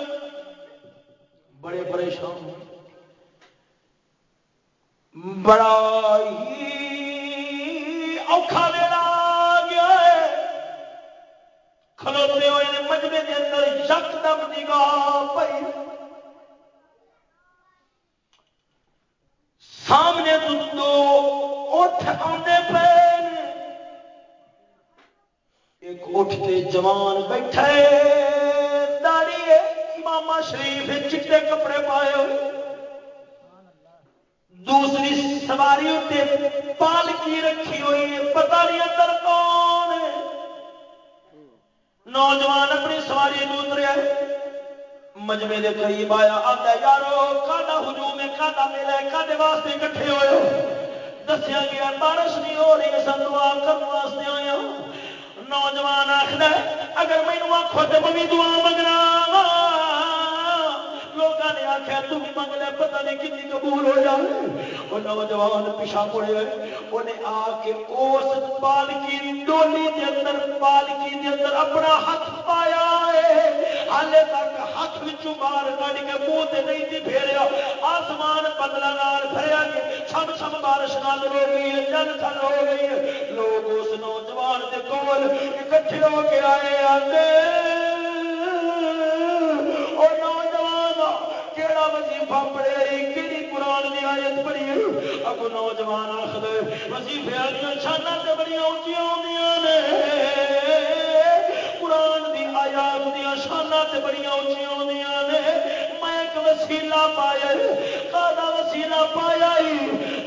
بڑے پریشان ہوئے بڑا ہی اوکھا ویلا گیا ہے کھلوتے ہوئے مجمے کے اندر یک دم نگاہ پئی۔ سامنے دو اٹھ آنے پے ایک اٹھتے جوان بیٹھے۔ داڑی امام شریف چٹے کپڑے پائے ہوئے۔ دوسری سواری پالکی رکھی ہوئی ہے پتا نہیں اندر کون نوجوان اپنی سواری دوسرے مجمے کے قریب آیا آتا یارو کاڈا ہجوم ہے کاڈا میلا ہے کاڈے واسطے کٹھے ہوئے دسیا گیا، بارش نہیں ہو رہی سن دعا کرنے واسطے آیا۔ نوجوان آخر اگر مینو آخو تو میں دعا منگنا۔ آخیا، تم منگ لے پتا نہیں کتنی قبول ہو جائے وہ نوجوان پیچھا پڑے انہیں آ کے اس پالکی ڈولی کے اندر، پالکی کے اندر اپنا ہاتھ پایا ہے۔ ہالے تک ہاتھ بچوں باہر کٹ کے منہ سے نہیں تھی پھیریا۔ آسمان بدلا نال بھریا گیا۔ چھم چھم بارش نال ہو گئی ہے، جل تھل ہو گئی ہے۔ لوگ اس نوجوان کے کول اکٹھے ہو کے آئے آتے کہڑا وظیفہ پڑھے کہڑی قرآن کی آیت پڑھی اگو نوجوان آخر وظیفے والی شانا سے بڑی اونچی آدی نے قرآن کی آیات دیا شانا سے بڑی اونچی آدی نے میں ایک وسیلا پایا کا وسیلا پایا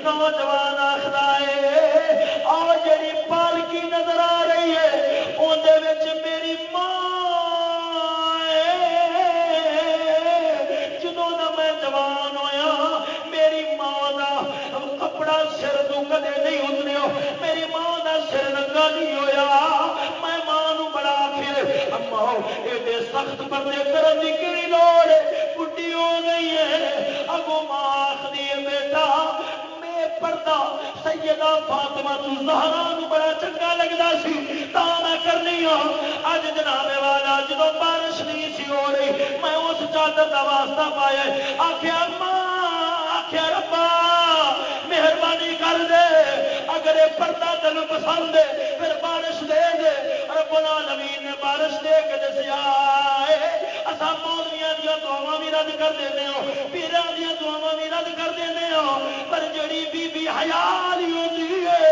نوجوان آخر ہے آ جڑی سخت پردے کرن کی لوڑ بڈی ہو گئی ہے۔ اگو ماں آخری بیٹا، میں پردہ، سیدہ فاطمہ تو زہرا بڑا چنگا لگتا سی۔ تا میں کرنی ہوں اج جناب والا جدو بارش نہیں سی ہو رہی، میں اس چادر کا واسطہ پایا آخیا آخیا ربا، مہربانی کر دے۔ اگر یہ پردہ تین پسند ہے پھر بارش دے دے رب العالمین نے بارش دے کے دسیا اصا مولویا دیا دعوا بھی رد کر دیں پیران دیا دعوا بھی رد کر دیں پر جڑی بی بی ہوتی ہے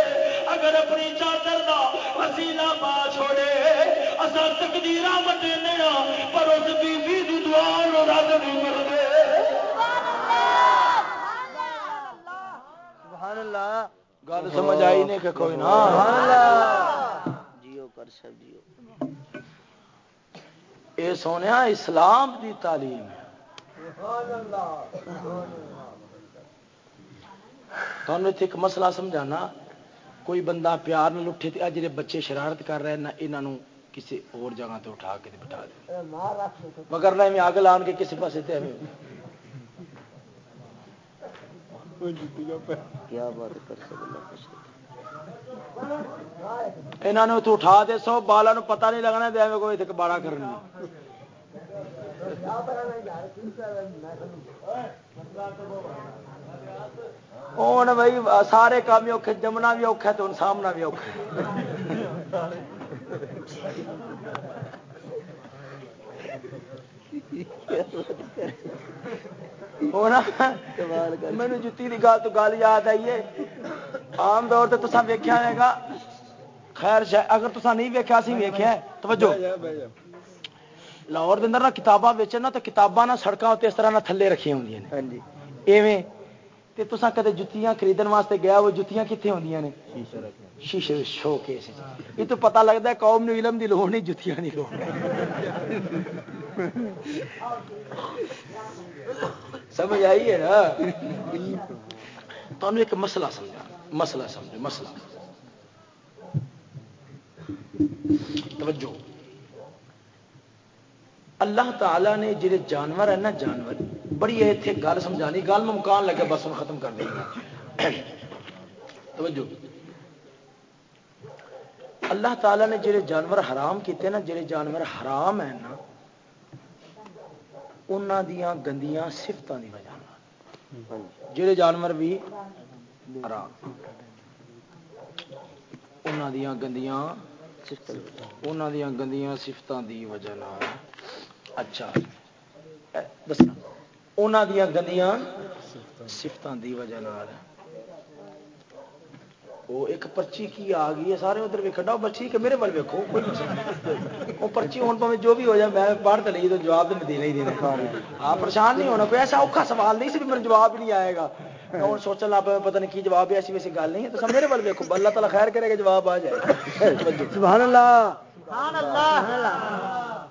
اگر اپنی چادر کا وسیلہ پا چھوڑے اصا تقدیر مٹے پر اس بی بی دی دعا رد نہیں کرتے۔ سبحان اللہ۔ گل سمجھ آئی نہیں کہ کوئی نہ۔ سبحان اللہ جیو کر سب جیو۔ اے سونے اسلام دی تعلیم ہے۔ تمہیں ایک مسئلہ سمجھانا۔ کوئی بندہ پیار نہ اٹھے تو جی بچے شرارت کر رہے ہیں نہ یہاں کسی اور جگہ تے اٹھا کے بٹھا دے۔ مگر نہ اگ لان کے کسی پاس کیا بات کر سکتے یہاں نے اتو اٹھا دے سو بالا پتہ نہیں لگنا دے کوئی اتنے باڑا کرنا ہوں بھائی، سارے کام اوکھے، جمنا بھی اوکھا تو سامنا بھی اوکھا مینو جتی کی گل تو گل یاد آئیے عام طور سے تصا ویکیا ہوئے گا خیر شاید اگر تصا نہیں ویکیا سی ویکیا توجہ لاہور دن نہ کتاباں ویچن تو کتاباں نہ سڑکوں اس طرح نہ تھلے رکھی ہوں ایویں تے تسا کدے جتیاں خریدن واسطے گیا وہ جتیاں کتنے ہوندیاں نے شیشے شو کیس یہ تو پتہ لگتا ہے قوم نے علم دی لوڑ نہیں جتیاں دی لوڑ سمجھ آئی ہے نا؟ تمہیں ایک مسئلہ سمجھا، مسئلہ سمجھو مسئلہ۔ توجہ۔ اللہ تعالی نے جڑے جانور ہیں نا، جانور، بڑی اتنے گل سمجھانی گل میں مکان لگا، بس میں ختم کر دیں توجہ۔ اللہ تعالی نے جڑے جانور حرام کیتے نا، جڑے جانور حرام ہیں نا انہوں دیا گندیاں سفتوں کی وجہ جڑے جانور بھی انہوں دیا گندیاں انہوں دیا گندیاں سفتوں کی وجہ اچھا دسنا انہوں دیا گندیاں سفتوں کی وجہ وہ ایک پرچی کی آ گئی ہے سارے ادھر ویکھا پرچی کہ میرے بل ویکو وہ پرچی ہوں پہ جو بھی ہو جائے میں پڑھ تو لی تو جواب تو دینا ہی دینا ہاں پریشان نہیں ہونا کوئی ایسا اوکھا سوال نہیں سی میرے جواب نہیں آئے گا ہوں سوچن لگ پہ پتہ نہیں کی جواب ہے ایسی ویسی گل نہیں ہے تو میرے بل ویکو اللہ تعالیٰ خیر کرے گا جواب آ جائے سبحان اللہ سبحان اللہ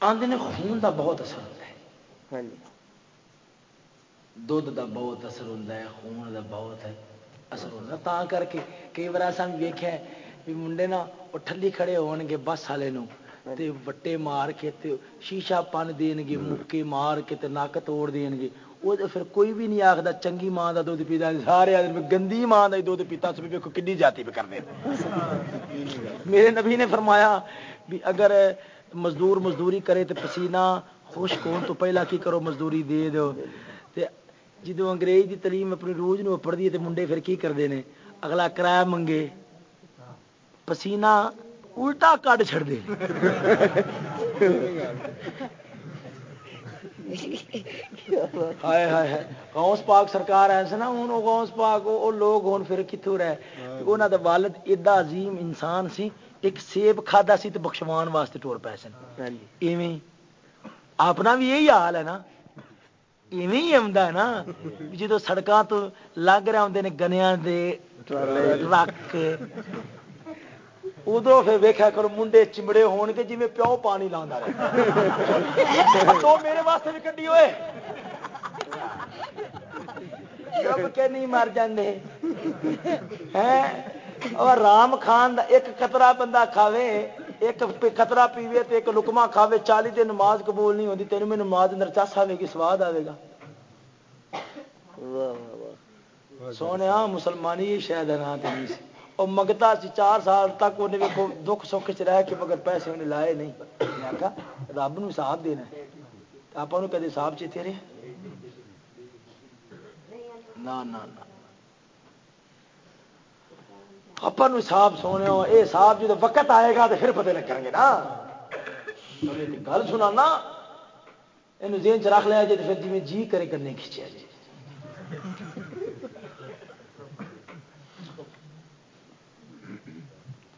آدھے نے خون دا بہت اثر ہوتا ہے ہاں جی دھد دا بہت اثر ہوتا ہے خون دا بہت اثر ہوتا تا کر کے کئی بار ایسا بھی ویکیا بھی منڈے نا وہ ٹھلی کھڑے ہون گے بس والے تے وٹے مار کے تے شیشہ پن دین گے مکے مار کے تے نک توڑ دین گے۔ وہ تو پھر کوئی بھی نہیں آخر چنگی ماں کا دھد پیتا سارے آدمی گندی ماں کا دھد پیتا سب دیکھو کنی جاتی پہ کرتے میرے نبی نے فرمایا بھی اگر مزدور مزدوری کرے تو پسینہ خشک ہون تو پہلا کی کرو مزدوری دے دو جدو انگریز کی تعلیم اپنی روز نو پڑھتی ہے تو منڈے پھر کی کرتے ہیں اگلا کرایہ منگے۔ پسینہ الٹا کٹ چڑ دے گوس پاک سرکار ایسے نا ہوں گوس پاک وہ لوگ ہوں پھر کتوں رہے؟ والد ایڈا عظیم انسان سی ایک سیب کھادا سی تو بخشوان واسطے ٹور پے سن۔ ایویں۔ اپنا بھی یہی حال ہے نا؟ ایویں ہی جدو سڑکوں تو لگ رہے ہوں نے گنیا دے ٹرک۔ پھر ویخیا کرو، منڈے چمڑے ہون گے جی پیو پانی لا تو میرے واسطے بھی کٹی ہوئے۔ کے نہیں مر جاندے۔ رام خان ایک قطرہ بندہ کھاوے۔ ایک قطرہ پیوے تو ایک لکما کھاوے، چالی دن نماز قبول نہیں ہوتی تین میں نماز اندر چس آئے گی سواد آئے گا سونے مسلمانی شاید ہے نا اور منگتا سی، چار سال تک انہیں ویکو دکھ سکھ چ رہ کے مگر پیسے انہیں لائے نہیں۔ میں کہا رب نو حساب دینا آپ کدے حساب چیتے رہے؟ نہ آپ حساب سونے یہ حساب جب وقت آئے گا تو پھر پتہ لگیں گے نا۔ گل سنا یہ زین چ رکھ لیا جی پھر جی جی کرے کرنے کھچیا جی۔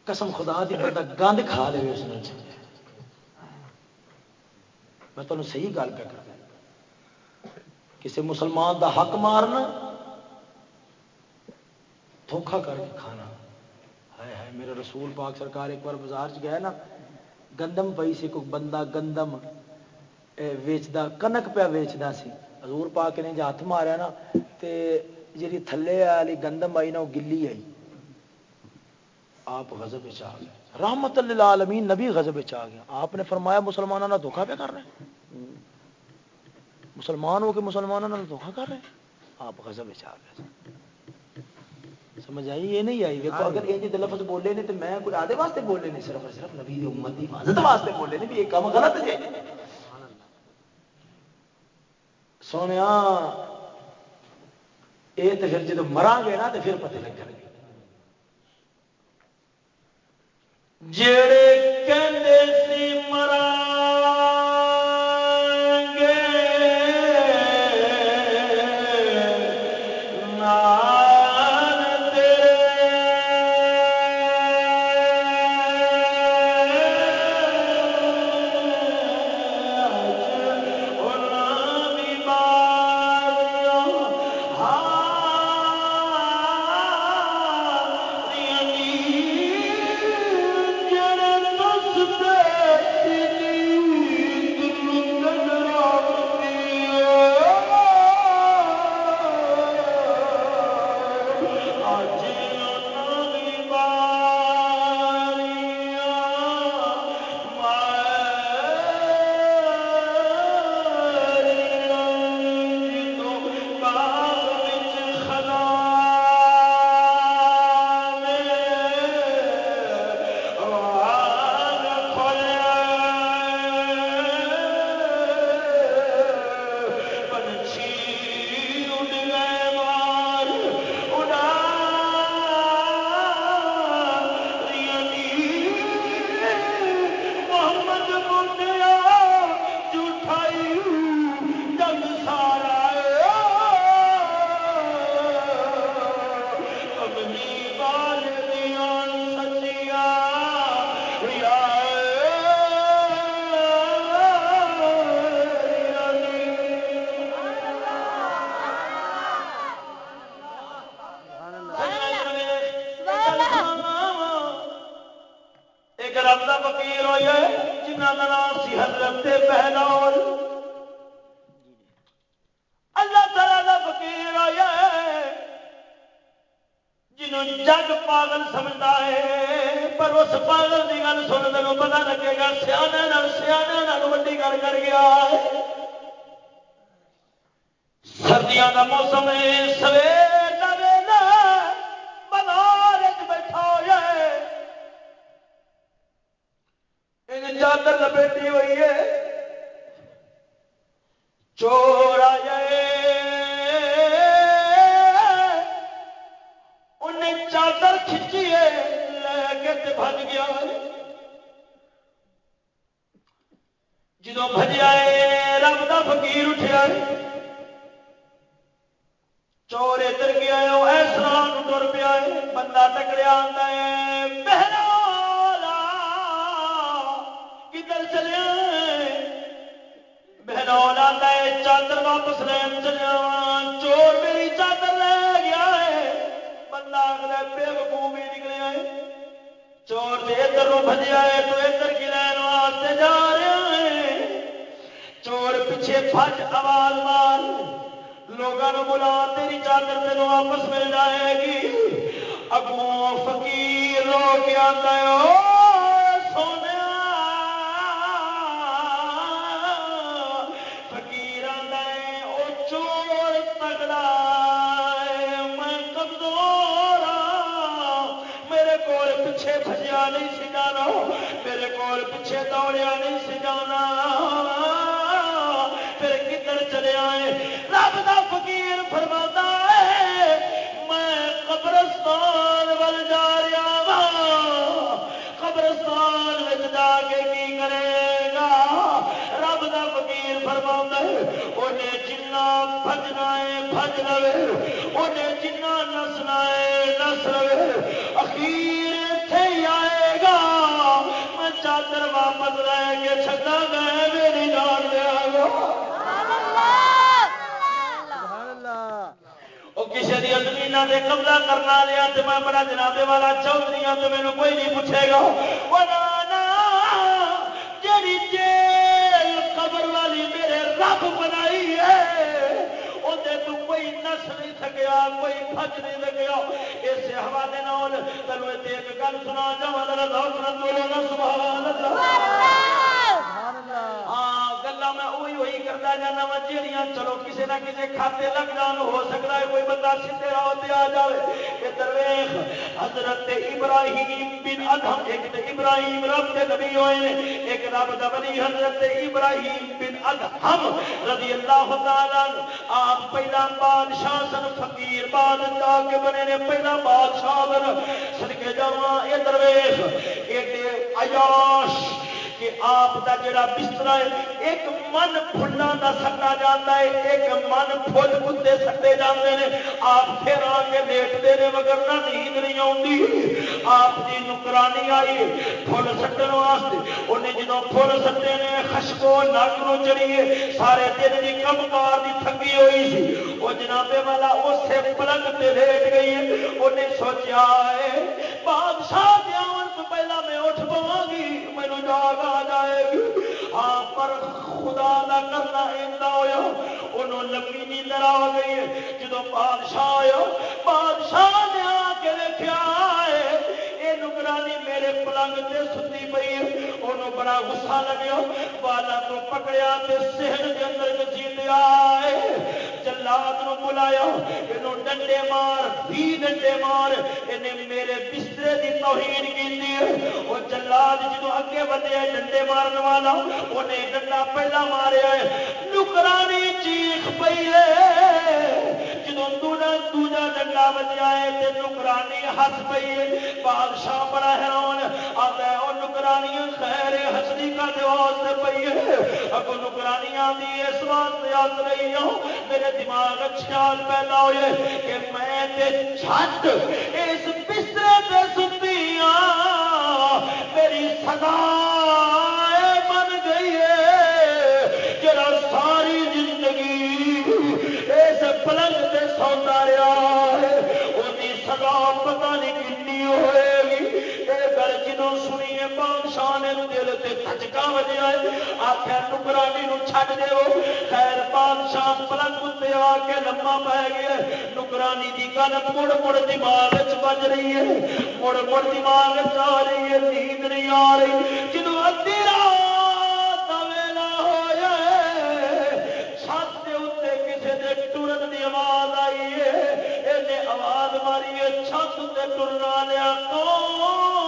قسم خدا دی، بندہ گند کھا لے اس میں میں تمہیں صحیح گل پہ کرنا کسی مسلمان دا حق مارنا دھوکھا کر کے کھانا۔ ہے ہے میرے رسول پاک سرکار ایک بار بازار چ گیا نا، گندم پی سی، کوئی بندہ گندم ویچتا کنک پیا ویچتا سی۔ حضور پاک نے جب ہاتھ ماریا نا، تے جی تھلے والی گندم آئی نا وہ گلی آئی۔ آپ غزب آ گئے۔ رحمت اللہ عالمین نبی غزب آ گیا۔ آپ نے فرمایا مسلمانوں کا دھوکھا پہ کر رہے ہیں؟ مسلمان ہو کے مسلمانوں کا دھوکھا کر رہے ہیں؟ آپ غزب آ گئے۔ سمجھ آئی؟ یہ نہیں آئی۔ دیکھو اگر یہ لفظ بولے نے تو میں کوئی آدھے واسطے بولے نہیں صرف صرف نبی دی امت کی حفاظت واسطے بولے نہیں بھی یہ کام غلط ہے۔ سونے یہ تو پھر جب مرا گے نا تو پھر پتہ لگ گے۔ جڑے کہندے سی مرا پاگل سمجھتا ہے، پر اس پاگل کی گل سن تین پتا لگے گا سیاح سیاح وی گل کر گیا سردیاں کا موسم ہے فل سٹے نے خشکو نک نو چڑیے سارے دن کی کم کار کی تھکی ہوئی سی۔ وہ جنابے والا، اسے پلنگ تے لیٹ گئی ہے۔ انہیں سوچا ہے بادشاہ کے آن تو پہلا میں اٹھ پوا گی مینو جاگ آ جائے گی۔ ہاں پر خدا کا کرنا ایسا ہوا انہوں لمبی نیندر آ گئی ہے۔ جدو بادشاہ آیا، بادشاہ نے آ کے دیکھا نگرانی میرے پلنگ سے ستی پی ہے بڑا غصہ لگیا بالا تو پکڑیا تے سہن کے اندر گسی دیا جلاد نو بلایا یہ ڈنڈے مار، بھی ڈنڈے مار انہیں میرے بسترے کی توہین کی وہ جلاد جدو اگے بدیا ڈنڈے مارن والا انہیں ڈنڈا پہلا ماریا نکرانی چیخ پی ہے۔ جدو دوجا ڈنڈا بجیا ہے، تے نکرانی ہس پی ہے۔ بادشاہ بڑا حیران آتا ہے وہ نکرانی خیر ہسری کا دیواز سے پی ہے۔ اگو نکرانی آتی ہے اس واسطے یاد رہی ہوں، میرے دماغ خیال پیدا ہوئے کہ میں تے چھٹ اس بسترے تے ستی ہاں میری سزا جدو سنیے بادشاہ نے دل سے دھچکا وجیا آخر نکرانی چھڈ دو خیر بادشاہ پلنگ اتنے آ کے لما پی گیا نکرانی کی گل مڑ مڑ دماغ بج رہی ہے مڑ مڑ دماغ آ رہی ہے نیند نہیں آ رہی جدو ادی رات ویلا ہوا چھت اتنے کسی کے ٹرن کی آواز آئی ہے آواز ماری ہے چھت سے ٹرنا لیا کون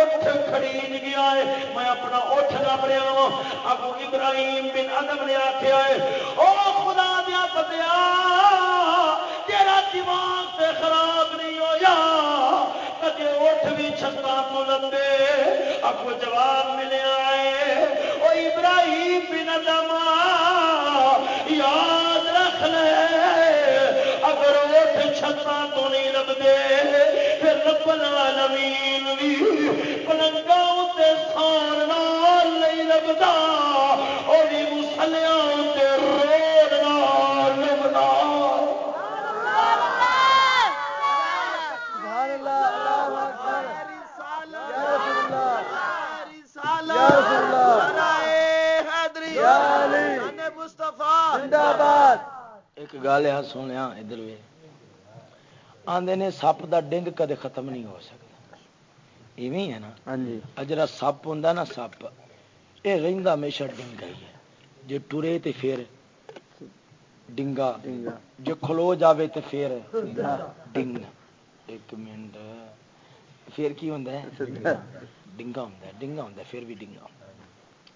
اٹھ خرید گیا ہے میں اپنا اٹھ لب رہا ہوں۔ اگو ابراہیم بن ادم نے آخیا ہے، او خدا دیا پتیا تیرا دماغ سے خراب نہیں ہویا۔ کدے اٹھ بھی چھتا تو لمبے اگو جواب ملیا ہے، او ابراہیم بن ادم، یاد رکھ لے۔ اگر اٹھ چھتا تو نہیں لبدے رب العالمین بھی پلنگا اتنے سان نہیں لبدا اور مسلیاں اتنے روڈ لبدا ایک گل ہے سونے ادھر بھی آدھے نے سپ کا ڈنگ کدے ختم نہیں ہو سکتا۔ ایویں ہے نا۔ ہاں جی۔ جا سپ ہوں نا سپ۔ یہ رہتا ہمیشہ ڈنگا ہی ہے۔ جی ٹرے تو پھر ڈنگا۔ جی کھلو جاوے تو پھر ڈنگ ایک منٹ۔ پھر کی ہوں ڈنگا۔ ہوں ڈنگا ہوں پھر بھی ڈنگا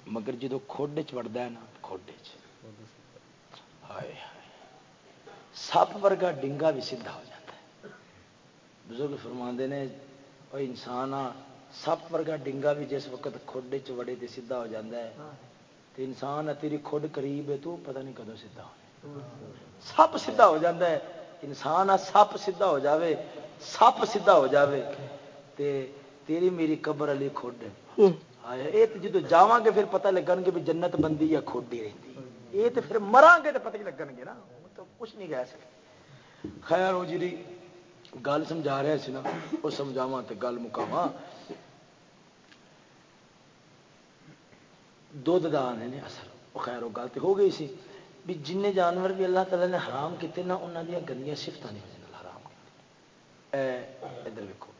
مگر جدو کھوڈ چڑھتا ہے نا کھوڈ ہائے سپ ورگا ڈنگا بھی سیدھا ہو جاتا ہے۔ بزرگ فرما نے وہ انسان آ سپ ورگا ڈنگا بھی جس وقت کھوڈے چڑے تو سیدھا ہو جاتا ہے تو انسان ہے تیری کھڈ قریب ہے تو پتہ نہیں کدو سیدھا ہو سپ سیدھا ہو جاتا ہے انسان آ سپ سیدھا ہو جاوے سپ سیدھا ہو جاوے۔ تے تیری میری قبر علی کھڈ یہ جدو جا گے پھر پتہ لگن گے بھی جنت بندی یا کھوڈی رہتی یہ تو پھر مران گے تو پتہ ہی لگن گے نا تو کچھ نہیں کہہ سکتے۔ خیر وہ جی گل سمجھا رہا سی نا وہ سمجھاوا تو گل مکاوا دھد کا آنے نے اثر وہ خیر وہ گل تو ہو گئی سی۔ بھی جن جانور بھی اللہ تعالی نے حرام کیتے نا انہوں دیا گندیا سفت نہیں وجہ حرام اے، ادھر ویکو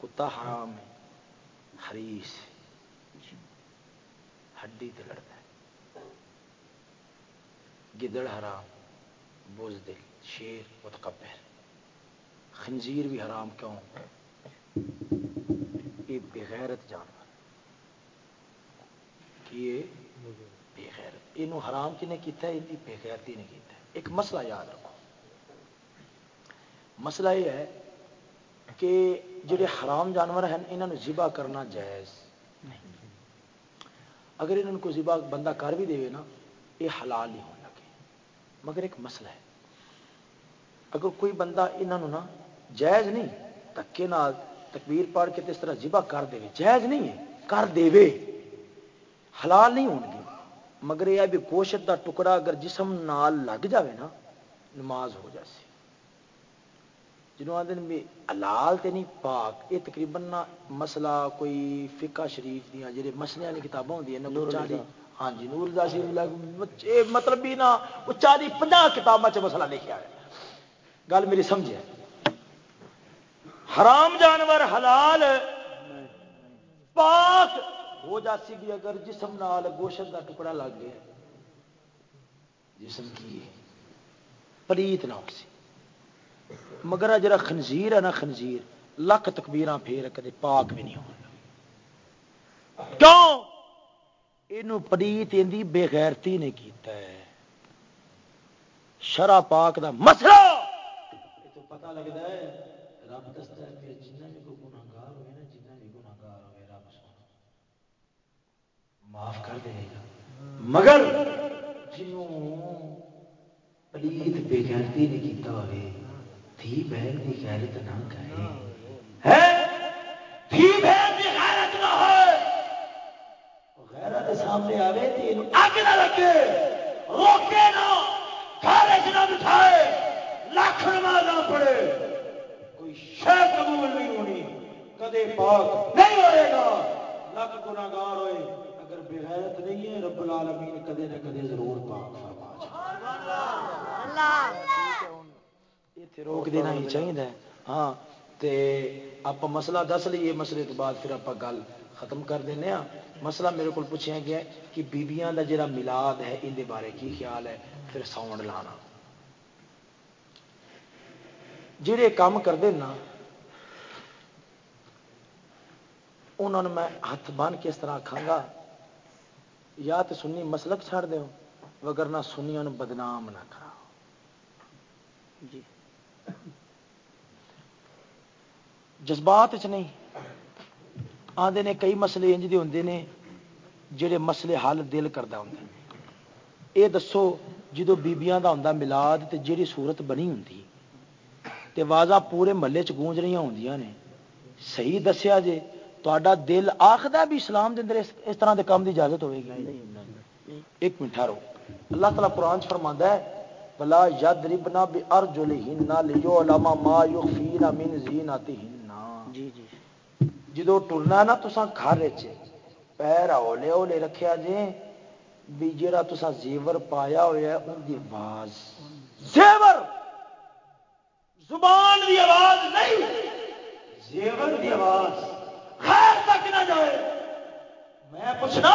کتا حرام ہے خریش ہڈی تے لڑتا ہے۔ گدڑ حرام بوز دل شیر، متکبر۔ خنزیر بھی حرام کیوں؟ یہ بغیرت جانور یہ بےغیرت یہ حرام کنے کیتا ہے؟ یہ بےغیرتی نے کیتا ہے۔ ایک مسئلہ یاد رکھو۔ مسئلہ یہ ہے کہ جڑے حرام جانور ہیں انہوں نے ذبح کرنا جائز۔ نہیں اگر انہوں کو ذبح بندہ کر بھی دے نا، یہ حلال ہی ہونے لگے۔ مگر ایک مسئلہ ہے۔ اگر کوئی بندہ انہوں نا جائز نہیں۔ دکے نال تکبیر پڑھ کے اس طرح ذبح کر دے۔ جائز نہیں ہے۔ کر دے حلال نہیں ہون گے۔ مگر یہ بھی گوشت دا ٹکڑا اگر جسم نال لگ جاوے نا، نماز ہو جائے جنہوں آدھے بھی حلال تے نہیں، پاک۔ یہ تقریباً مسئلہ کوئی فقہ شریف دیا جی مسئلے والی کتابیں ہوتی ہیں چالی۔ ہاں جی نور مطلب بھی نا، وہ چالی پناہ کتابوں چ مسئلہ لکھا ہے۔ گل میری سمجھے؟ حرام جانور حلال پاک ہو جاتی بھی اگر جسم نال گوشت کا ٹکڑا لگ گیا جسم کی پلیت نہ ہو سی۔ مگر جڑا خنزیر ہے نا خنزیر، لکھ تکبیر پھر کدے پاک بھی نہیں ہونا کیوں؟ یہ پلیت بے غیرتی نے کیتا ہے۔ شرا پاک دا مسئلہ! پتا لگتا ہے۔ رب دستا ہے کہ جنہیں بھی کوئی گناگار ہوئے نا جنہیں بھی گناگار ہوئے، رب سونا۔ معاف کر دے گا۔ مگر جنوں پلیت بے غیرتی نے کیتا ہوئے، تھی بہن کی غیرت نہ کہے تھی بہن کی غیرت نہ ہو غیرت سامنے آوے تین اگ نہ لگے۔ روکے نہ، گھر نہ بٹھائے۔ لاکھ نماز پڑے۔ کوئی شہ قبول نہیں ہونی۔ کدے پاک نہیں ہوئے گا۔ لکھ گناگار ہوئے۔ اگر بغیرت نہیں ہے، رب العالمین کدے نہ کدے ضرور پاک فرما اتنے روک دینا ہی چاہیے ہاں تے آپ مسئلہ دس لیے۔ مسئلے تو بعد پھر آپ گل ختم کر دینے ہاں۔ مسئلہ میرے کو پوچھا گیا کہ بیبیاں دا جڑا ملاد ہے، ان دے بارے کی خیال ہے؟ پھر ساؤنڈ لانا۔ جڑے کام کرتے نا انہوں نے میں ہاتھ بن کے اس طرح آخا گا یا تو سنی مسلک چھڑ دو وگر نہ سنی بدنام نہ کرا جی۔ جذبات چ نہیں۔ آتے نے کئی مسئلے انج دے ہوندے نے جڑے مسئلے حل دل کرتا ہوں یہ دسو جدو بیبیاں دا ہوندا ملاد تے جیڑی صورت بنی ہوں تے واضح پورے محلے چ گونج رہی ہوں نے، صحیح دسیا جے تا دل آخر بھی اسلام دے اندر اس طرح دے کام دی اجازت ہوئے گی ایک منٹ ٹھہرو اللہ تعالیٰ قرآن چ فرما ہے بلا ید ربنا بے ارجل ہننا لیو علما ما یخفینا من زینتہننا جی جی جدو ٹرنا نا تسا گھر پیر اولے اولے رکھیا جے بھی جڑا تسا زیور پایا ہوا ہے ان دی آواز زیور زبان دی آواز نہیں زیور دی آواز خیر تک نہ جائے؟ میں پوچھنا،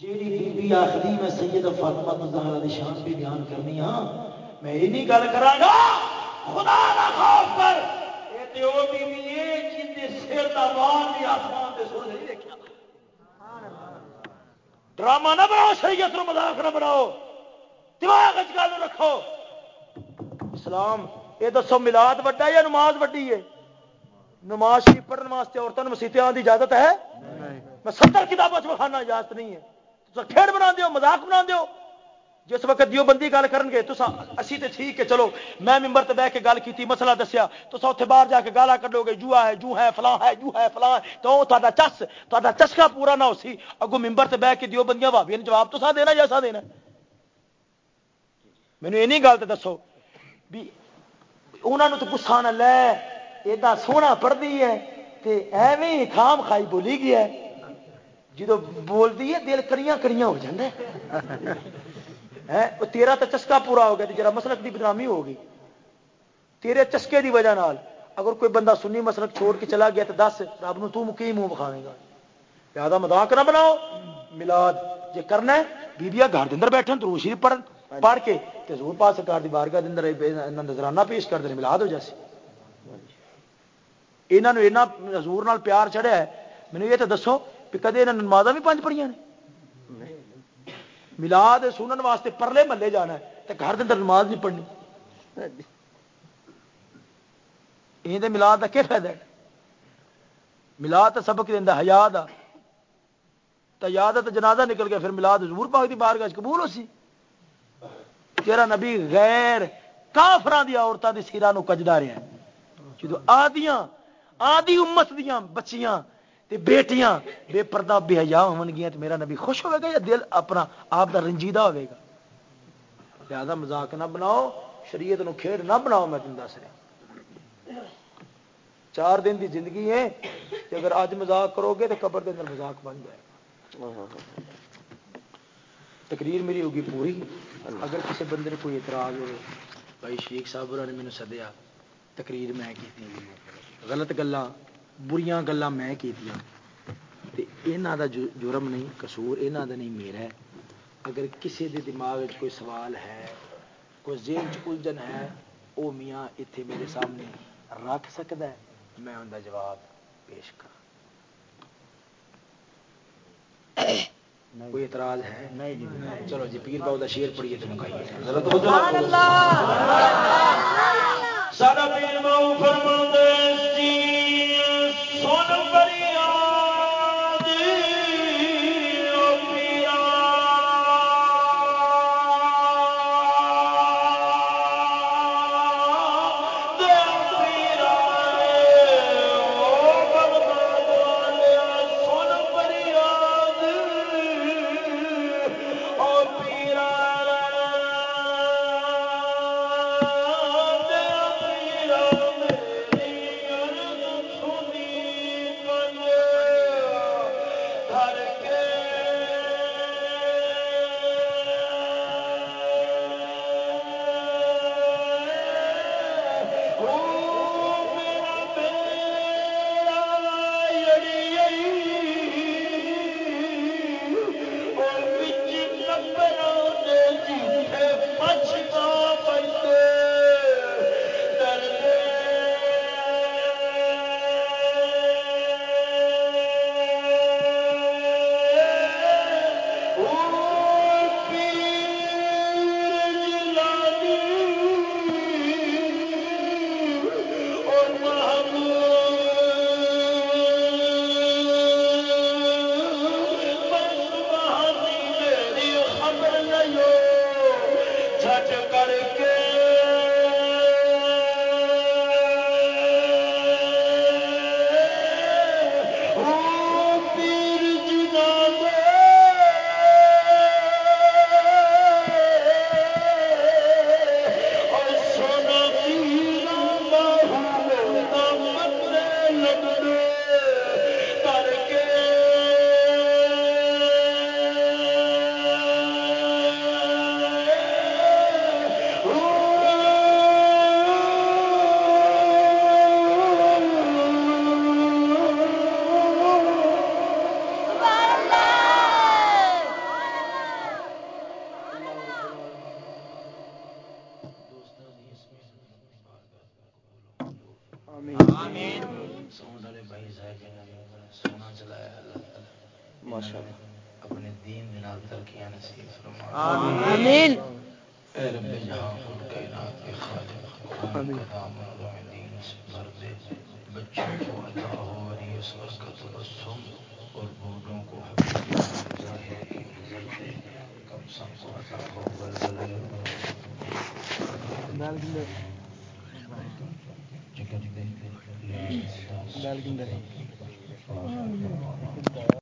جیڑی بی بی آخری میں سید فاطمہ زہرا دی شان بھی بیان کرنی ہاں میں یہ نہیں گل کراں گا خدا نہ خوف پر اے تے او بی بی اے جن سر دا بال بھی آسمان تے سن نہیں دیکھیا۔ ڈرامہ نہ بناؤ، شریعت نو مذاق نہ بناؤ۔ دماغ گل رکھو۔ اسلام یہ دسو ملاد وڈا یا نماز وڈی ہے؟ نماز شریف پڑھنے واسطے عورتوں مسیطے آنے کی اجازت ہے؟ میں ستر کتابوں بخانا اجازت نہیں ہے۔ تو کھیڑ بنا دیو مذاق بنا دیو۔ جس وقت دیو بندی گل کرن گے تو اسی تے ٹھیک ہے چلو میں ممبر تے بہ کے گل کیتی مسئلہ دسیا۔ تو اتنے باہر جا کے گالا کر لو گے جو ہے جو ہے فلاں ہے جو ہے فلاں تو تا چس تا چسکا پورا نہ ہو سی۔ اگو ممبر تے بہ کے دیو بندیاں بھابیا جواب تو سا دینا جیسا دینا؟ مینو یہ گل تو دسو بھی انہوں نے تو گسا نہ لے۔ ایڈا سونا پڑھتی ہے تے ایویں خام کھائی بولی گیا ہے۔ جدو بولتی ہے دل کریاں کریاں ہو جاتا ہے۔ تیرا تو چسکا پورا ہو گیا جرا مسلک کی بدنامی ہو گئی۔ تیرے چسکے دی وجہ نال اگر کوئی بندہ سنی مسلک چھوڑ کے چلا گیا تو دس، رب نو کی منہ بکھاوے گا۔ زیادہ مذاق نہ بناؤ۔ ملاد جی کرنا ہے بیبیا گھر اندر بیٹھے تو شریف پڑھ پڑھ کے زور پاس سرکار کی بارگاہ اندر نظرانہ پیش کرتے ہیں ملاد ہو جاسی یہاں حضور نال پیار چڑھیا ہے مینو یہ تو دسو کہ کدے یہاں نمازا بھی پانچ نے ملاد سنن واسطے پرلے محلے جانا ہے تو گھر کے اندر نماز نہیں پڑھنی یہ ملاد کا کیا فائدہ ہے ملاد تو سبق دینا ہزار تو یاد ہے تو جنازہ نکل گیا پھر ملاد حضور پاک دی بار گاہ قبول ہو سی تیرا نبی غیر کافران دی عورتوں دی سیرا نو کجدا رہا ہے جدو آدیاں آدی امت دیاں بچیاں تے بیٹیاں بے پردہ بے حیا ہون گیا تو میرا نبی خوش ہوئے گا یا دل اپنا آپ دا رنجیدہ ہوئے گا؟ لہذا مذاق نہ بناؤ، شریعت نو کھیڑ نہ بناؤ، میں تم دس رہا چار دن دی زندگی ہے کہ اگر اج مذاق کرو گے تو قبر کے اندر مذاق بن جائے گا۔ تقریر میری ہوگی پوری۔ اگر کسی بندے کوئی اعتراض ہو بھائی شیخ صاحب نے مینو سدیا، تقریر میں کی غلط گلیں بریاں گلیں میں کی یہاں دا جرم نہیں، قصور یہاں دا نہیں میرا ہے۔ اگر کسی دے دماغ کوئی سوال ہے، کوئی ذہن الجھن ہے وہ میاں اتنے میرے سامنے رکھ سکتا ہے، میں ان کا جواب پیش کر کوئی اعتراض ہے؟ چلو جی پیر باؤ کا شیر پڑھیے تو مکائیے۔ سارا پیر باؤ فرما